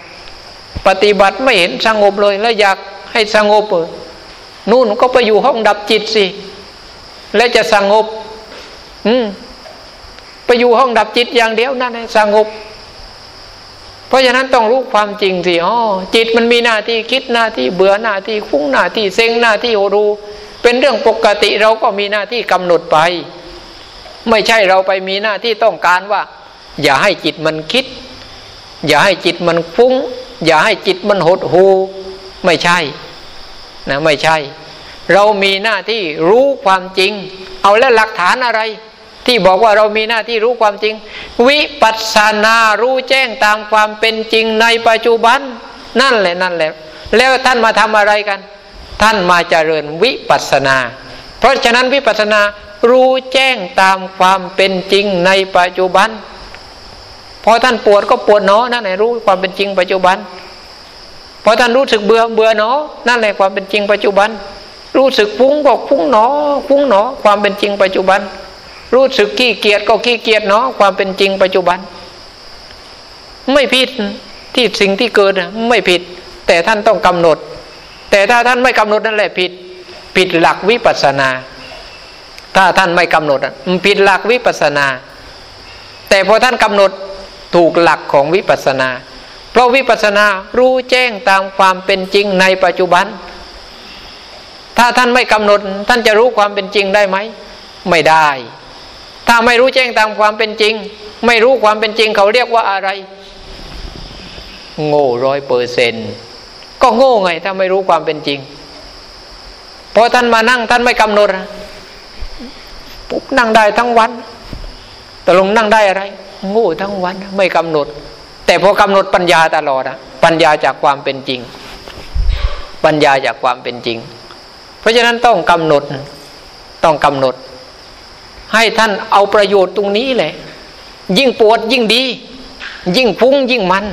ปฏิบัติไม่เห็นสงบเลย แล้วอยากให้สงบเออนู่นก็ไปอยู่ห้องดับจิตสิ แล้วจะสงบ อืมไปอยู่ห้องดับจิตอย่างเดียวนั่นสงบ เพราะฉะนั้นต้องรู้ความจริงสิอ๋อจิตมันมีหน้าที่คิดหน้าที่เบื่อหน้าที่คุ้งหน้าที่เซ็งหน้าที่โอรู เป็นเรื่องปกติเราก็มีหน้าที่กำหนดไป ไม่ใช่เราไปมีหน้าที่ต้องการว่า อย่าให้จิตมันคิด อย่าให้จิตมันฟุ้ง อย่าให้จิตมันหดหูไม่ใช่นะไม่ใช่ เรามีหน้าที่รู้ความจริง เอาแล้วหลักฐานอะไร ที่บอกว่าเรามีหน้าที่รู้ความจริง วิปัสสนารู้แจ้งตามความเป็นจริงในปัจจุบันนั่นแหละนั่นแหละ แล้วท่านมาทำอะไรกัน ท่านมาเจริญวิปัสสนา เพราะฉะนั้นวิปัสสนารู้แจ้งตามความเป็นจริงในปัจจุบันพอท่านปวดก็ปวดเนาะนั่นแหละรู้ความเป็นจริงปัจจุบันพอท่านรู้สึกเบื่อเบื่อเนาะนั่นแหละความเป็นจริงปัจจุบัน รู้สึกฟุ้งก็ฟุ้งเนาะฟุ้งเนาะความเป็นจริงปัจจุบัน รู้สึกขี้เกียจก็ขี้เกียจเนาะความเป็นจริงปัจจุบัน ไม่ผิดที่สิ่งที่เกิดไม่ผิด แต่ท่านต้องกำหนด แต่ถ้าท่านไม่กำหนดนั่นแหละผิด ผิดหลักวิปัสนา ถ้าท่านไม่กำหนดมันผิดหลักวิปัสนา แต่พอท่านกำหนดถูกหลักของวิปัสนา เพราะวิปัสนารู้แจ้งตามความเป็นจริงในปัจจุบัน ถ้าท่านไม่กำหนด ท่านจะรู้ความเป็นจริงได้ไหม ไม่ได้ ถ้าไม่รู้แจ้งตามความเป็นจริง ไม่รู้ความเป็นจริงเขาเรียกว่าอะไร โง่ร้อยเปอร์เซนก็โง่ไง ถ้าไม่รู้ความเป็นจริงพอท่านมานั่งท่านไม่กำหนดปุ๊บนั่งได้ทั้งวันตกลงนั่งได้อะไร โง่ทั้งวันไม่กำหนด แต่พอกำหนดปัญญาตลอดอะปัญญาจากความเป็นจริง ปัญญาจากความเป็นจริง เพราะฉะนั้นต้องกำหนดต้องกำหนด ให้ท่านเอาประโยชน์ตรงนี้แหละ ยิ่งปวดยิ่งดี ยิ่งฟุ้งยิ่งมัน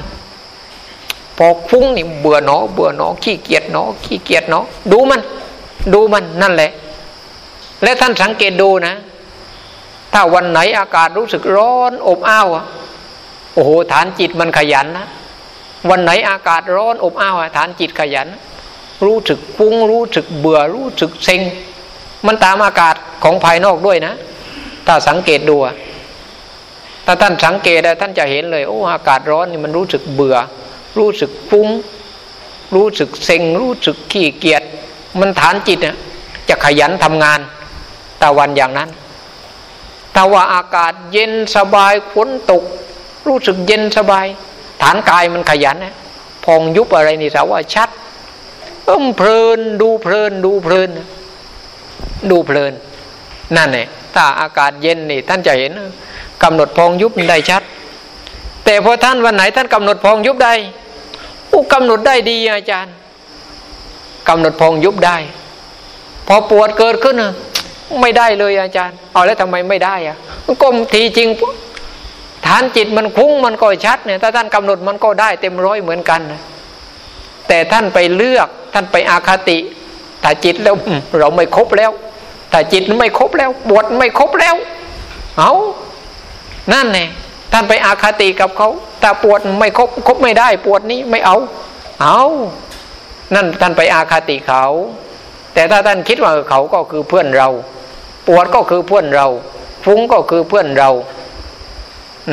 พอฟุ้งนี่เบื่อหนอ เบื่อหนอ ขี้เกียจหนอ ขี้เกียจหนอ ดูมัน ดูมันนั่นแหละ และท่านสังเกตดูนะ ถ้าวันไหนอากาศรู้สึกร้อนอบอ้าวโอ้โหฐานจิตมันขยันนะวันไหนอากาศร้อนอบอ้าวฐานจิตขยัน รู้สึกฟุ้งรู้สึกเบื่อรู้สึกเซ็ง มันตามอากาศของภายนอกด้วยนะ ถ้าสังเกตดูถ้าท่านสังเกตท่านจะเห็นเลย โอ้อากาศร้อนนี่มันรู้สึกเบื่อ รู้สึกฟุ้ง รู้สึกเซ็ง รู้สึกขี้เกียจมันฐานจิตเนี่ยจะขยันทำงานตะวันอย่างนั้นถ้าว่าอากาศเย็นสบายฝนตก รู้สึกเย็นสบาย ฐานกายมันขยันนะพองยุบอะไรนี่สาว่าชัดเอิ่มเพลินดูเพลินดูเพลิน ดูเพลิน นั่นแหละ ถ้าอากาศเย็นนี่ ท่านจะเห็นกำหนดพองยุบได้ชัด แต่พอท่านวันไหนท่านกำหนดพองยุบได้อู้กำหนดได้ดีอาจารย์กำหนดพองยุบได้ พอปวดเกิดขึ้นไม่ได้เลยอาจารย์ เอาแล้วทำไมไม่ได้อะก็ทีจริงฐานจิตมันคุ้งมันก็ชัดเนี่ยถ้าท่านกำหนดมันก็ได้เต็มร้อยเหมือนกันแต่ท่านไปเลือกท่านไปอาคติถ้าจิตแล้วเราไม่ครบแล้ว แต่จิตไม่ครบแล้วปวดไม่ครบแล้ว เอานั่นไงท่านไปอาคาติกับเขาแต่ปวดไม่ครบครบไม่ได้ ปวดนี้ไม่เอา เอานั่นท่านไปอาคาติเขา แต่ถ้าท่านคิดว่าเขาก็คือเพื่อนเรา ปวดก็คือเพื่อนเรา ฟุ้งก็คือเพื่อนเรา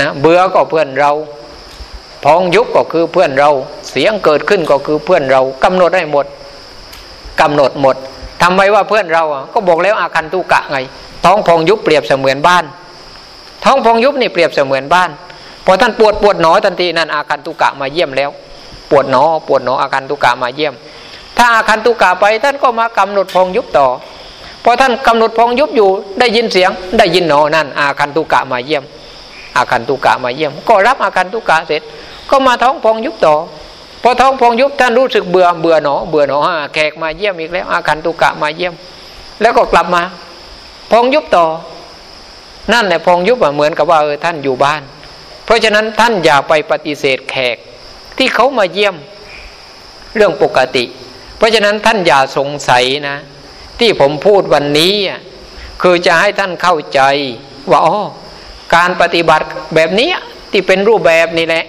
นะเบื่อก็เพื่อนเรา พองยุบก็คือเพื่อนเรา เสียงเกิดขึ้นก็คือเพื่อนเรากำหนดได้หมดกำหนดหมด ทำไมว่าเพื่อนเราอะก็บอกแล้วอาคันตุกะไง ท้องพองยุบเปรียบเสมือนบ้าน ท้องพองยุบนี่เปรียบเสมือนบ้าน พอท่านปวดปวดหนอทันทีนั่นอาคันตุกะมาเยี่ยมแล้ว ปวดหนอปวดหนออาคันตุกะมาเยี่ยม ถ้าอาคันตุกะไปท่านก็มากำหนดพองยุบต่อ พอท่านกำหนดพองยุบอยู่ ได้ยินเสียง ได้ยินหนอนั่นอาคันตุกะมาเยี่ยม อาคันตุกะมาเยี่ยม ก็รับอาคันตุกะเสร็จ ก็มาท้องพองยุบต่อ พอท้องพองยุบท่านรู้สึกเบื่อเบื่อหนอ เบื่อหนอแขกมาเยี่ยมอีกแล้ว อาคันตุกะมาเยี่ยม แล้วก็กลับมา พองยุบต่อ นั่นแหละพองยุบเหมือนกับว่าเออท่านอยู่บ้าน เพราะฉะนั้นท่านอย่าไปปฏิเสธแขกที่เขามาเยี่ยมเรื่องปกติ เพราะฉะนั้นท่านอย่าสงสัยนะ ที่ผมพูดวันนี้คือจะให้ท่านเข้าใจว่าอ๋อการปฏิบัติแบบนี้ที่เป็นรูปแบบนี่แหละ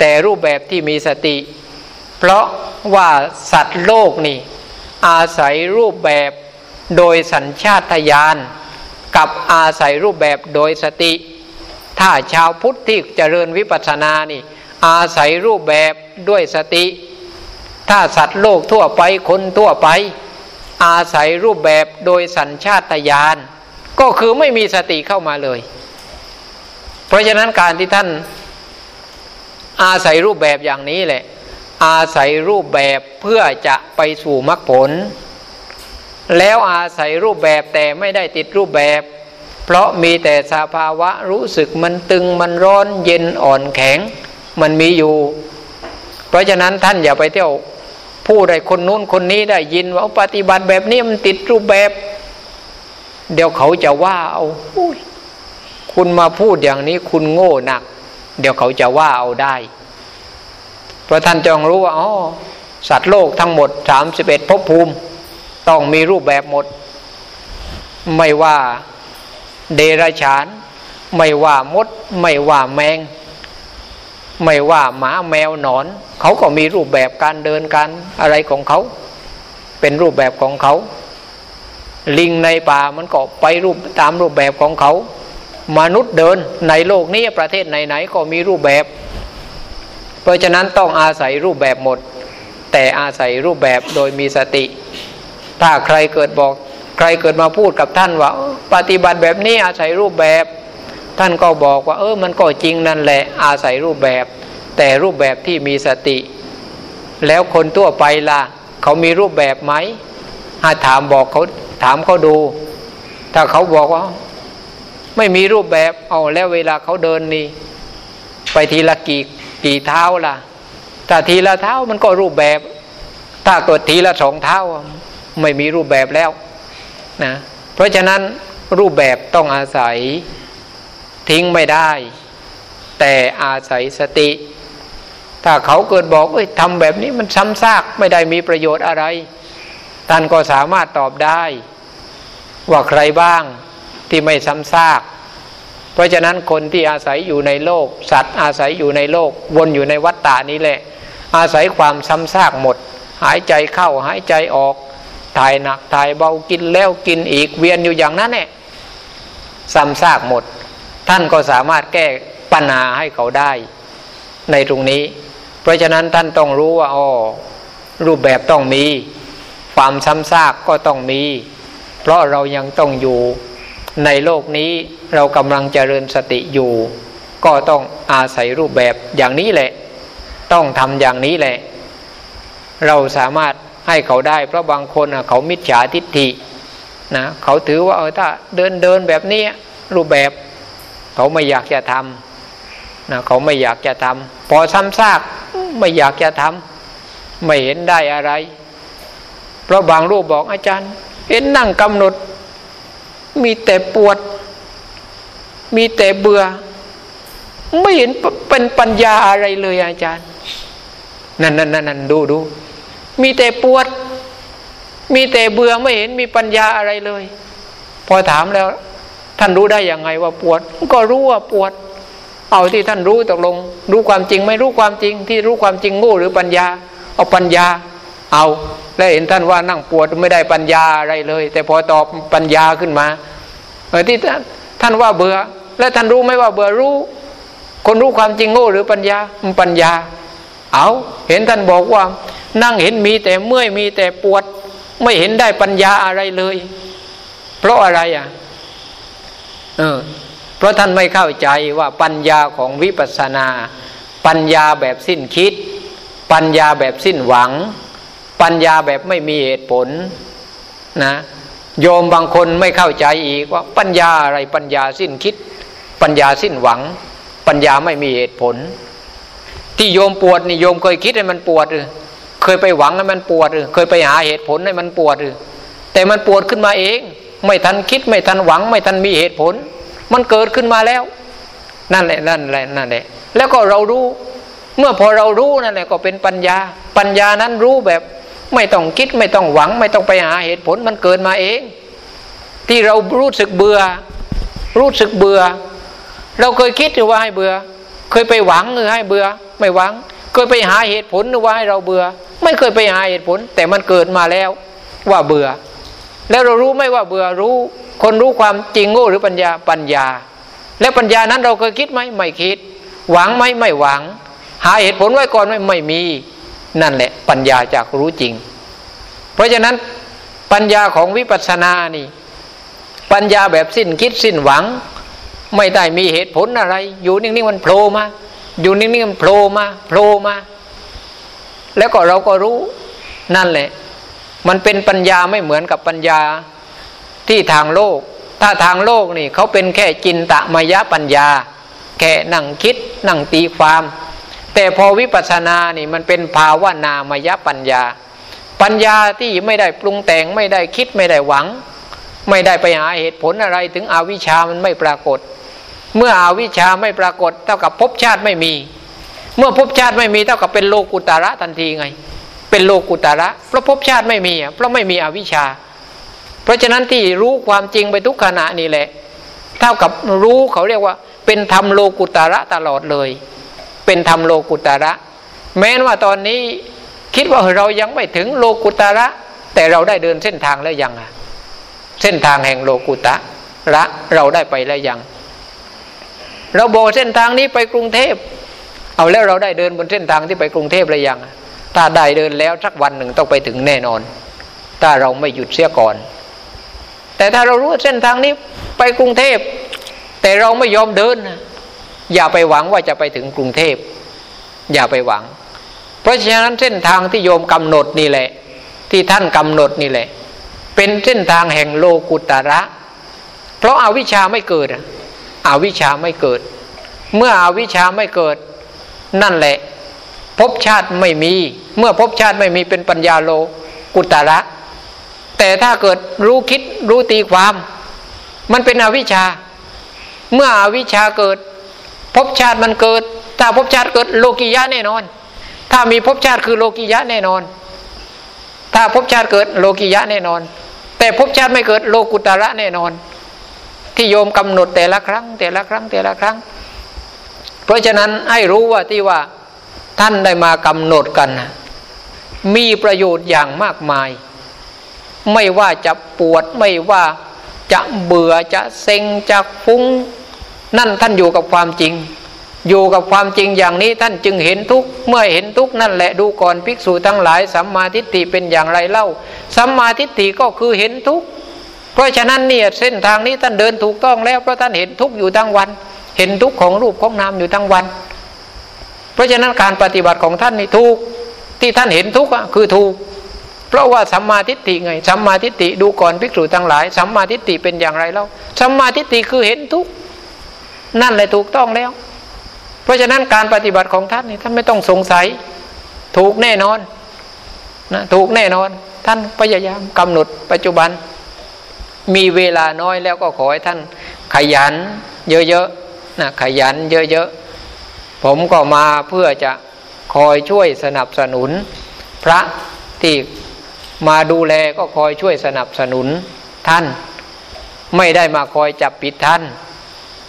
แต่รูปแบบที่มีสติ เพราะว่าสัตว์โลกนี่ อาศัยรูปแบบโดยสัญชาตญาณกับอาศัยรูปแบบโดยสติ ถ้าชาวพุทธที่เจริญวิปัสสนานี่ อาศัยรูปแบบด้วยสติ ถ้าสัตว์โลกทั่วไปคนทั่วไป อาศัยรูปแบบโดยสัญชาตญาณก็คือไม่มีสติเข้ามาเลย เพราะฉะนั้นการที่ท่าน อาศัยรูปแบบอย่างนี้แหละ อาศัยรูปแบบเพื่อจะไปสู่มรรคผล แล้วอาศัยรูปแบบแต่ไม่ได้ติดรูปแบบ เพราะมีแต่สภาวะรู้สึกมันตึงมันร้อนเย็นอ่อนแข็ง มันมีอยู่ เพราะฉะนั้นท่านอย่าไปเที่ยวผู้ใดคนนู้นคนนี้ได้ยินว่าปฏิบัติแบบนี้มันติดรูปแบบ เดี๋ยวเขาจะว่าเอาคุณมาพูดอย่างนี้คุณโง่หนัก เดี๋ยวเขาจะว่าเอาได้ เพราะท่านจงรู้ว่าอ๋อสัตว์โลกทั้งหมดสามสิบเอ็ดภพภูมิ ต้องมีรูปแบบหมด ไม่ว่าเดรัจฉาน ไม่ว่ามด ไม่ว่าแมง ไม่ว่าหมาแมวหนอน เขาก็มีรูปแบบการเดินการอะไรของเขา เป็นรูปแบบของเขา ลิงในป่ามันก็ไปรูปตามรูปแบบของเขา มนุษย์เดินในโลกนี้ประเทศไหนๆก็มีรูปแบบ เพราะฉะนั้นต้องอาศัยรูปแบบหมด แต่อาศัยรูปแบบโดยมีสติ ถ้าใครเกิดบอกใครเกิดมาพูดกับท่านว่า ปฏิบัติแบบนี้อาศัยรูปแบบ ท่านก็บอกว่า เออมันก็จริงนั่นแหละอาศัยรูปแบบ แต่รูปแบบที่มีสติ แล้วคนทั่วไปล่ะ เขามีรูปแบบไหมหาถามบอกเขาถามเขาดู ถ้าเขาบอกว่า ไม่มีรูปแบบเอาแล้วเวลาเขาเดินนี่ ไปทีละกี่กี่เท้าล่ะ ถ้าทีละเท้ามันก็รูปแบบ ถ้าเกิดทีละสองเท้า ไม่มีรูปแบบแล้วนะเพราะฉะนั้นรูปแบบต้องอาศัยทิ้งไม่ได้ แต่อาศัยสติ ถ้าเขาเกิดบอกเอ้ยทำแบบนี้มันซ้ำซากไม่ได้มีประโยชน์อะไรท่านก็สามารถตอบได้ ว่าใครบ้าง ที่ไม่ซ้ำซาก เพราะฉะนั้นคนที่อาศัยอยู่ในโลก สัตว์อาศัยอยู่ในโลก วนอยู่ในวัฏฏานี้แหละ อาศัยความซ้ำซากหมด หายใจเข้าหายใจออกถ่ายหนักถ่ายเบากินแล้วกินอีกเวียนอยู่อย่างนั้นเนี่ยซ้ำซากหมด ท่านก็สามารถแก้ปัญหาให้เขาได้ในตรงนี้ เพราะฉะนั้นท่านต้องรู้ว่าอ๋อรูปแบบต้องมี ความซ้ำซากก็ต้องมี เพราะเรายังต้องอยู่ ในโลกนี้เรากำลังเจริญสติอยู่ ก็ต้องอาศัยรูปแบบอย่างนี้แหละ ต้องทำอย่างนี้แหละ เราสามารถให้เขาได้ เพราะบางคนเขามิจฉาทิฏฐินะเขาถือว่าเออถ้าเดินเดินแบบนี้รูปแบบเขาไม่อยากจะทำนะเขาไม่อยากจะทำพอซ้ำซากไม่อยากจะทำไม่เห็นได้อะไร เพราะบางรูปบอกอาจารย์ เห็นนั่งกำหนด มีแต่ปวด มีแต่เบื่อ ไม่เห็นเป็นปัญญาอะไรเลยอาจารย์ นั่นนั่นนั่นดูดู มีแต่ปวด มีแต่เบื่อไม่เห็นมีปัญญาอะไรเลย พอถามแล้ว ท่านรู้ได้ยังไงว่าปวด ก็รู้ว่าปวด เอาที่ท่านรู้ตกลง รู้ความจริงไม่รู้ความจริง ที่รู้ความจริงงูหรือปัญญา เอาปัญญา เอาแล้วเห็นท่านว่านั่งปวดไม่ได้ปัญญาอะไรเลย แต่พอตอบปัญญาขึ้นมาเออที่ท่านว่าเบื่อ แล้วท่านรู้ไหมว่าเบื่อรู้ คนรู้ความจริงโง่หรือปัญญาปัญญา เอาเห็นท่านบอกว่า นั่งเห็นมีแต่เมื่อยมีแต่ปวด ไม่เห็นได้ปัญญาอะไรเลย เพราะอะไรอะเออเพราะท่านไม่เข้าใจว่าปัญญาของวิปัสสนา ปัญญาแบบสิ้นคิด ปัญญาแบบสิ้นหวัง ปัญญาแบบไม่มีเหตุผลนะโยมบางคนไม่เข้าใจอีกว่าปัญญาอะไรปัญญาสิ้นคิด ปัญญาสิ้นหวัง ปัญญาไม่มีเหตุผล ที่โยมปวดนี่โยมเคยคิดให้มันปวดหรือเคยไปหวังให้มันปวดหรือเคยไปหาเหตุผลให้มันปวดหรือแต่มันปวดขึ้นมาเอง ไม่ทันคิด ไม่ทันหวัง ไม่ทันมีเหตุผล มันเกิดขึ้นมาแล้ว นั่นแหละนั่นแหละนั่นแหละ แล้วก็เรารู้ เมื่อพอเรารู้นั่นแหละก็เป็นปัญญา ปัญญานั้นรู้แบบ ไม่ต้องคิดไม่ต้องหวัง ไม่ต้องไปหาเหตุผลมันเกิดมาเอง ที่เรารู้สึกเบื่อ รู้สึกเบื่อ เราเคยคิดหรือว่าให้เบื่อ เคยไปหวังหรือให้เบื่อ ไม่หวัง เคยไปหาเหตุผลหรือว่าให้เราเบื่อ ไม่เคยไปหาเหตุผล แต่มันเกิดมาแล้ว ว่าเบื่อ แล้วเรารู้ไม่ว่าเบื่อรู้ คนรู้ความจริงโง่หรือปัญญาปัญญา แล้วปัญญานั้นเราเคยคิดไหมไม่คิด หวังไหมไม่หวัง หาเหตุผลไว้ก่อนไหมไม่มี นั่นแหละปัญญาจากรู้จริง เพราะฉะนั้นปัญญาของวิปัสสนานี่ ปัญญาแบบสิ้นคิดสิ้นหวัง ไม่ได้มีเหตุผลอะไร อยู่นิ่งๆมันโผล่มาอยู่นิ่งๆมันโผล่มาโผล่มา แล้วก็เราก็รู้นั่นแหละ มันเป็นปัญญาไม่เหมือนกับปัญญาที่ทางโลก ถ้าทางโลกนี่เขาเป็นแค่จินตมายะปัญญา แค่นั่งคิดนั่งตีความ แต่พอวิปัสสนานี่มันเป็นภาวนามยปัญญา ปัญญาที่ไม่ได้ปรุงแต่งไม่ได้คิดไม่ได้หวัง ไม่ได้ไปหาเหตุผลอะไรถึงอวิชามันไม่ปรากฏ เมื่ออวิชาไม่ปรากฏเท่ากับภพชาติไม่มี เมื่อภพชาติไม่มีเท่ากับเป็นโลกุตระทันทีไง เป็นโลกุตระเพราะภพชาติไม่มีเพราะไม่มีอวิชชา เพราะฉะนั้นที่รู้ความจริงไปทุกขณะนี่แหละ เท่ากับรู้เขาเรียกว่า เป็นธรรมโลกุตระตลอดเลย เป็นธรรมโลกุตระ แม้ว่าตอนนี้คิดว่าเรายังไม่ถึงโลกุตระ แต่เราได้เดินเส้นทางแล้วยังอะเส้นทางแห่งโลกุตะระเราได้ไปแล้วยัง เราบอกเส้นทางนี้ไปกรุงเทพ เอาแล้วเราได้เดินบนเส้นทางที่ไปกรุงเทพแล้วยัง ถ้าได้เดินแล้วสักวันหนึ่งต้องไปถึงแน่นอน ถ้าเราไม่หยุดเสียก่อน แต่ถ้าเรารู้เส้นทางนี้ไปกรุงเทพ แต่เราไม่ยอมเดิน อย่าไปหวังว่าจะไปถึงกรุงเทพ อย่าไปหวัง เพราะฉะนั้นเส้นทางที่โยมกำหนดนี่แหละ ที่ท่านกำหนดนี่แหละ เป็นเส้นทางแห่งโลกุตระ เพราะอาวิชาไม่เกิดอาวิชาไม่เกิด เมื่ออวิชาไม่เกิด นั่นแหละภพชาติไม่มี เมื่อภพชาติไม่มีเป็นปัญญาโลกุตระ แต่ถ้าเกิดรู้คิดรู้ตีความ มันเป็นอวิชชา เมื่ออวิชชาเกิด ภพชาติมันเกิด ถ้าภพชาติเกิดโลกิยะแน่นอน ถ้ามีภพชาติคือโลกิยะแน่นอน ถ้าภพชาติเกิดโลกิยะแน่นอน แต่ภพชาติไม่เกิดโลกุตระแน่นอน ที่โยมกำหนดแต่ละครั้ง แต่ละครั้งแต่ละครั้ง เพราะฉะนั้นให้รู้ว่าที่ว่าท่านได้มากำหนดกันมีประโยชน์อย่างมากมาย ไม่ว่าจะปวดไม่ว่าจะเบื่อจะเซ็งจะฟุ้ง นั่นท่านอยู่กับความจริง อยู่กับความจริงอย่างนี้ท่านจึงเห็นทุกเมื่อเห็นทุกนั่นแหละดูก่อนภิกษุทั้งหลายสัมมาทิฏฐิเป็นอย่างไรเล่าสัมมาทิฏฐิก็คือเห็นทุกเพราะฉะนั้นเนี่ยเส้นทางนี้ท่านเดินถูกต้องแล้วเพราะท่านเห็นทุกอยู่ทั้งวัน เห็นทุกของรูปของนามอยู่ทั้งวัน เพราะฉะนั้นการปฏิบัติของท่านนี่ถูกที่ท่านเห็นทุกข์คือถูก เพราะว่าสัมมาทิฏฐิไงสัมมาทิฏฐิดูก่อนภิกษุทั้งหลายสัมมาทิฏฐิเป็นอย่างไรเล่าสัมมาทิฏฐิคือเห็นทุกข์ นั่นแหละถูกต้องแล้ว เพราะฉะนั้นการปฏิบัติของท่านนี่ท่านไม่ต้องสงสัย ถูกแน่นอนนะถูกแน่นอน ท่านพยายามกำหนดปัจจุบัน มีเวลาน้อยแล้วก็ขอให้ท่านขยัน เยอะๆนะขยัน เยอะๆผมก็มาเพื่อจะคอยช่วยสนับสนุน พระที่มาดูแลก็คอยช่วยสนับสนุนท่าน ไม่ได้มาคอยจับปิดท่าน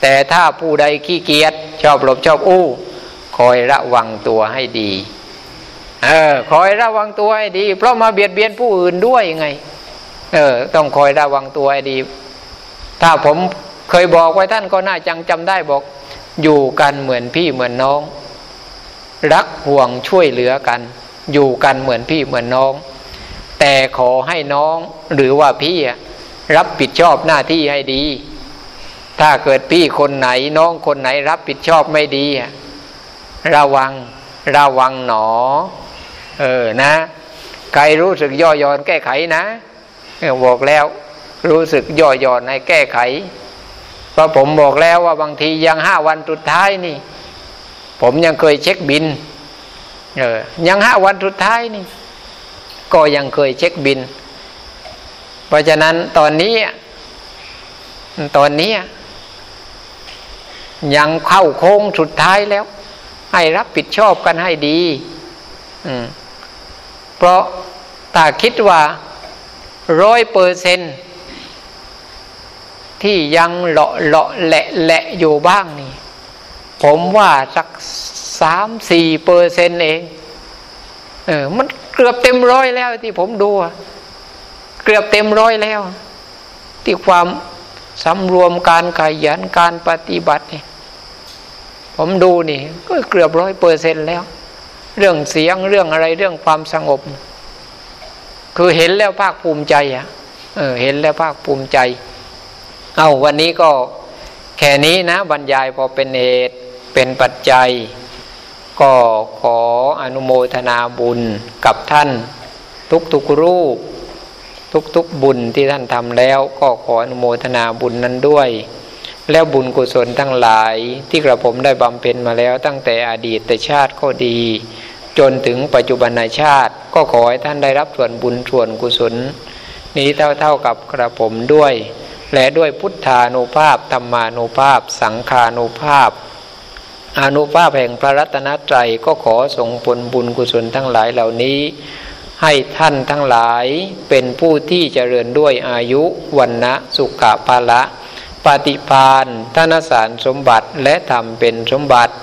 แต่ถ้าผู้ใดขี้เกียจชอบหลบชอบอู้ คอยระวังตัวให้ดี เออ คอยระวังตัวให้ดี เพราะมาเบียดเบียนผู้อื่นด้วยไง เออ ต้องคอยระวังตัวให้ดี ถ้าผมเคยบอกไว้ท่านก็น่าจังจำได้บอก อยู่กันเหมือนพี่เหมือนน้อง รักห่วงช่วยเหลือกัน อยู่กันเหมือนพี่เหมือนน้อง แต่ขอให้น้องหรือว่าพี่รับผิดชอบหน้าที่ให้ดี ถ้าเกิดพี่คนไหนน้องคนไหนรับผิดชอบไม่ดี ระวังระวังหนอ เออนะ ใครรู้สึกย่อย่อนแก้ไขนะบอกแล้ว รู้สึกย่อย่อนให้แก้ไขเพราะผมบอกแล้วว่าบางทียังห้าวันสุดท้ายนี่ ผมยังเคยเช็คบิน เออ ยังห้าวันสุดท้ายนี่ ก็ยังเคยเช็คบิน เพราะฉะนั้นตอนนี้ ตอนนี้ ยังเข้าโค้งสุดท้ายแล้ว ให้รับผิดชอบกันให้ดีเพราะถ้าคิดว่าร้อยเปอร์เซนที่ยังเลาะเลาะแหละแหละอยู่บ้างนี่ ผมว่าสักสามสี่เปอร์เซนเองเออมันเกือบเต็มร้อยแล้วที่ผมดูเกือบเต็มร้อยแล้ว ที่ความสำรวมการขยันการปฏิบัตินี่ ผมดูนี่ ก็เกือบร้อยเปอร์เซนแล้ว เรื่องเสียงเรื่องอะไรเรื่องความสงบ คือเห็นแล้วภาคภูมิใจอะเออเห็นแล้วภาคภูมิใจ เอาวันนี้ก็แค่นี้นะบรรยายพอเป็นเหตุเป็นปัจจัย ก็ขออนุโมทนาบุญกับท่าน ทุกๆรูป ทุกๆบุญที่ท่านทำแล้ว ก็ขออนุโมทนาบุญนั้นด้วย แล้วบุญกุศลทั้งหลายที่กระผมได้บำเพ็ญมาแล้วตั้งแต่อดีตชาติก็ดี จนถึงปัจจุบันชาติก็ขอให้ท่านได้รับส่วนบุญส่วนกุศล นี้เท่าๆกับกระผมด้วย และด้วยพุทธานุภาพธรรมานุภาพ สังขานุภาพ อนุภาพแห่งพระรัตนตรัยก็ขอส่งผลบุญกุศลทั้งหลายเหล่านี้ ให้ท่านทั้งหลายเป็นผู้ที่เจริญด้วยอายุวันนะสุขภาละ ปฏิพานธนสารสมบัติและธรรมเป็นสมบัติ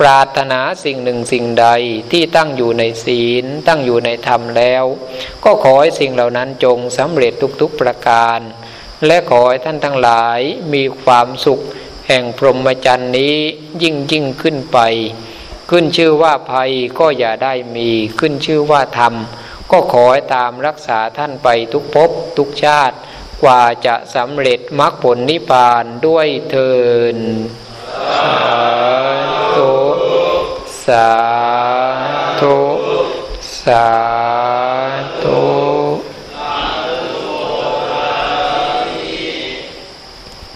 ปรารถนาสิ่งหนึ่งสิ่งใดที่ตั้งอยู่ในศีล ตั้งอยู่ในธรรมแล้ว ก็ขอให้สิ่งเหล่านั้นจงสำเร็จทุกๆประการ และขอให้ท่านทั้งหลายมีความสุข แห่งพรหมจรรย์นี้ยิ่งยิ่งขึ้นไป ขึ้นชื่อว่าภัยก็อย่าได้มีขึ้นชื่อว่าธรรม ก็ขอให้ตามรักษาท่านไปทุกภพทุกชาติ กว่าจะสำเร็จมรรคผลนิพพานด้วยเทินสาธุสาธุสา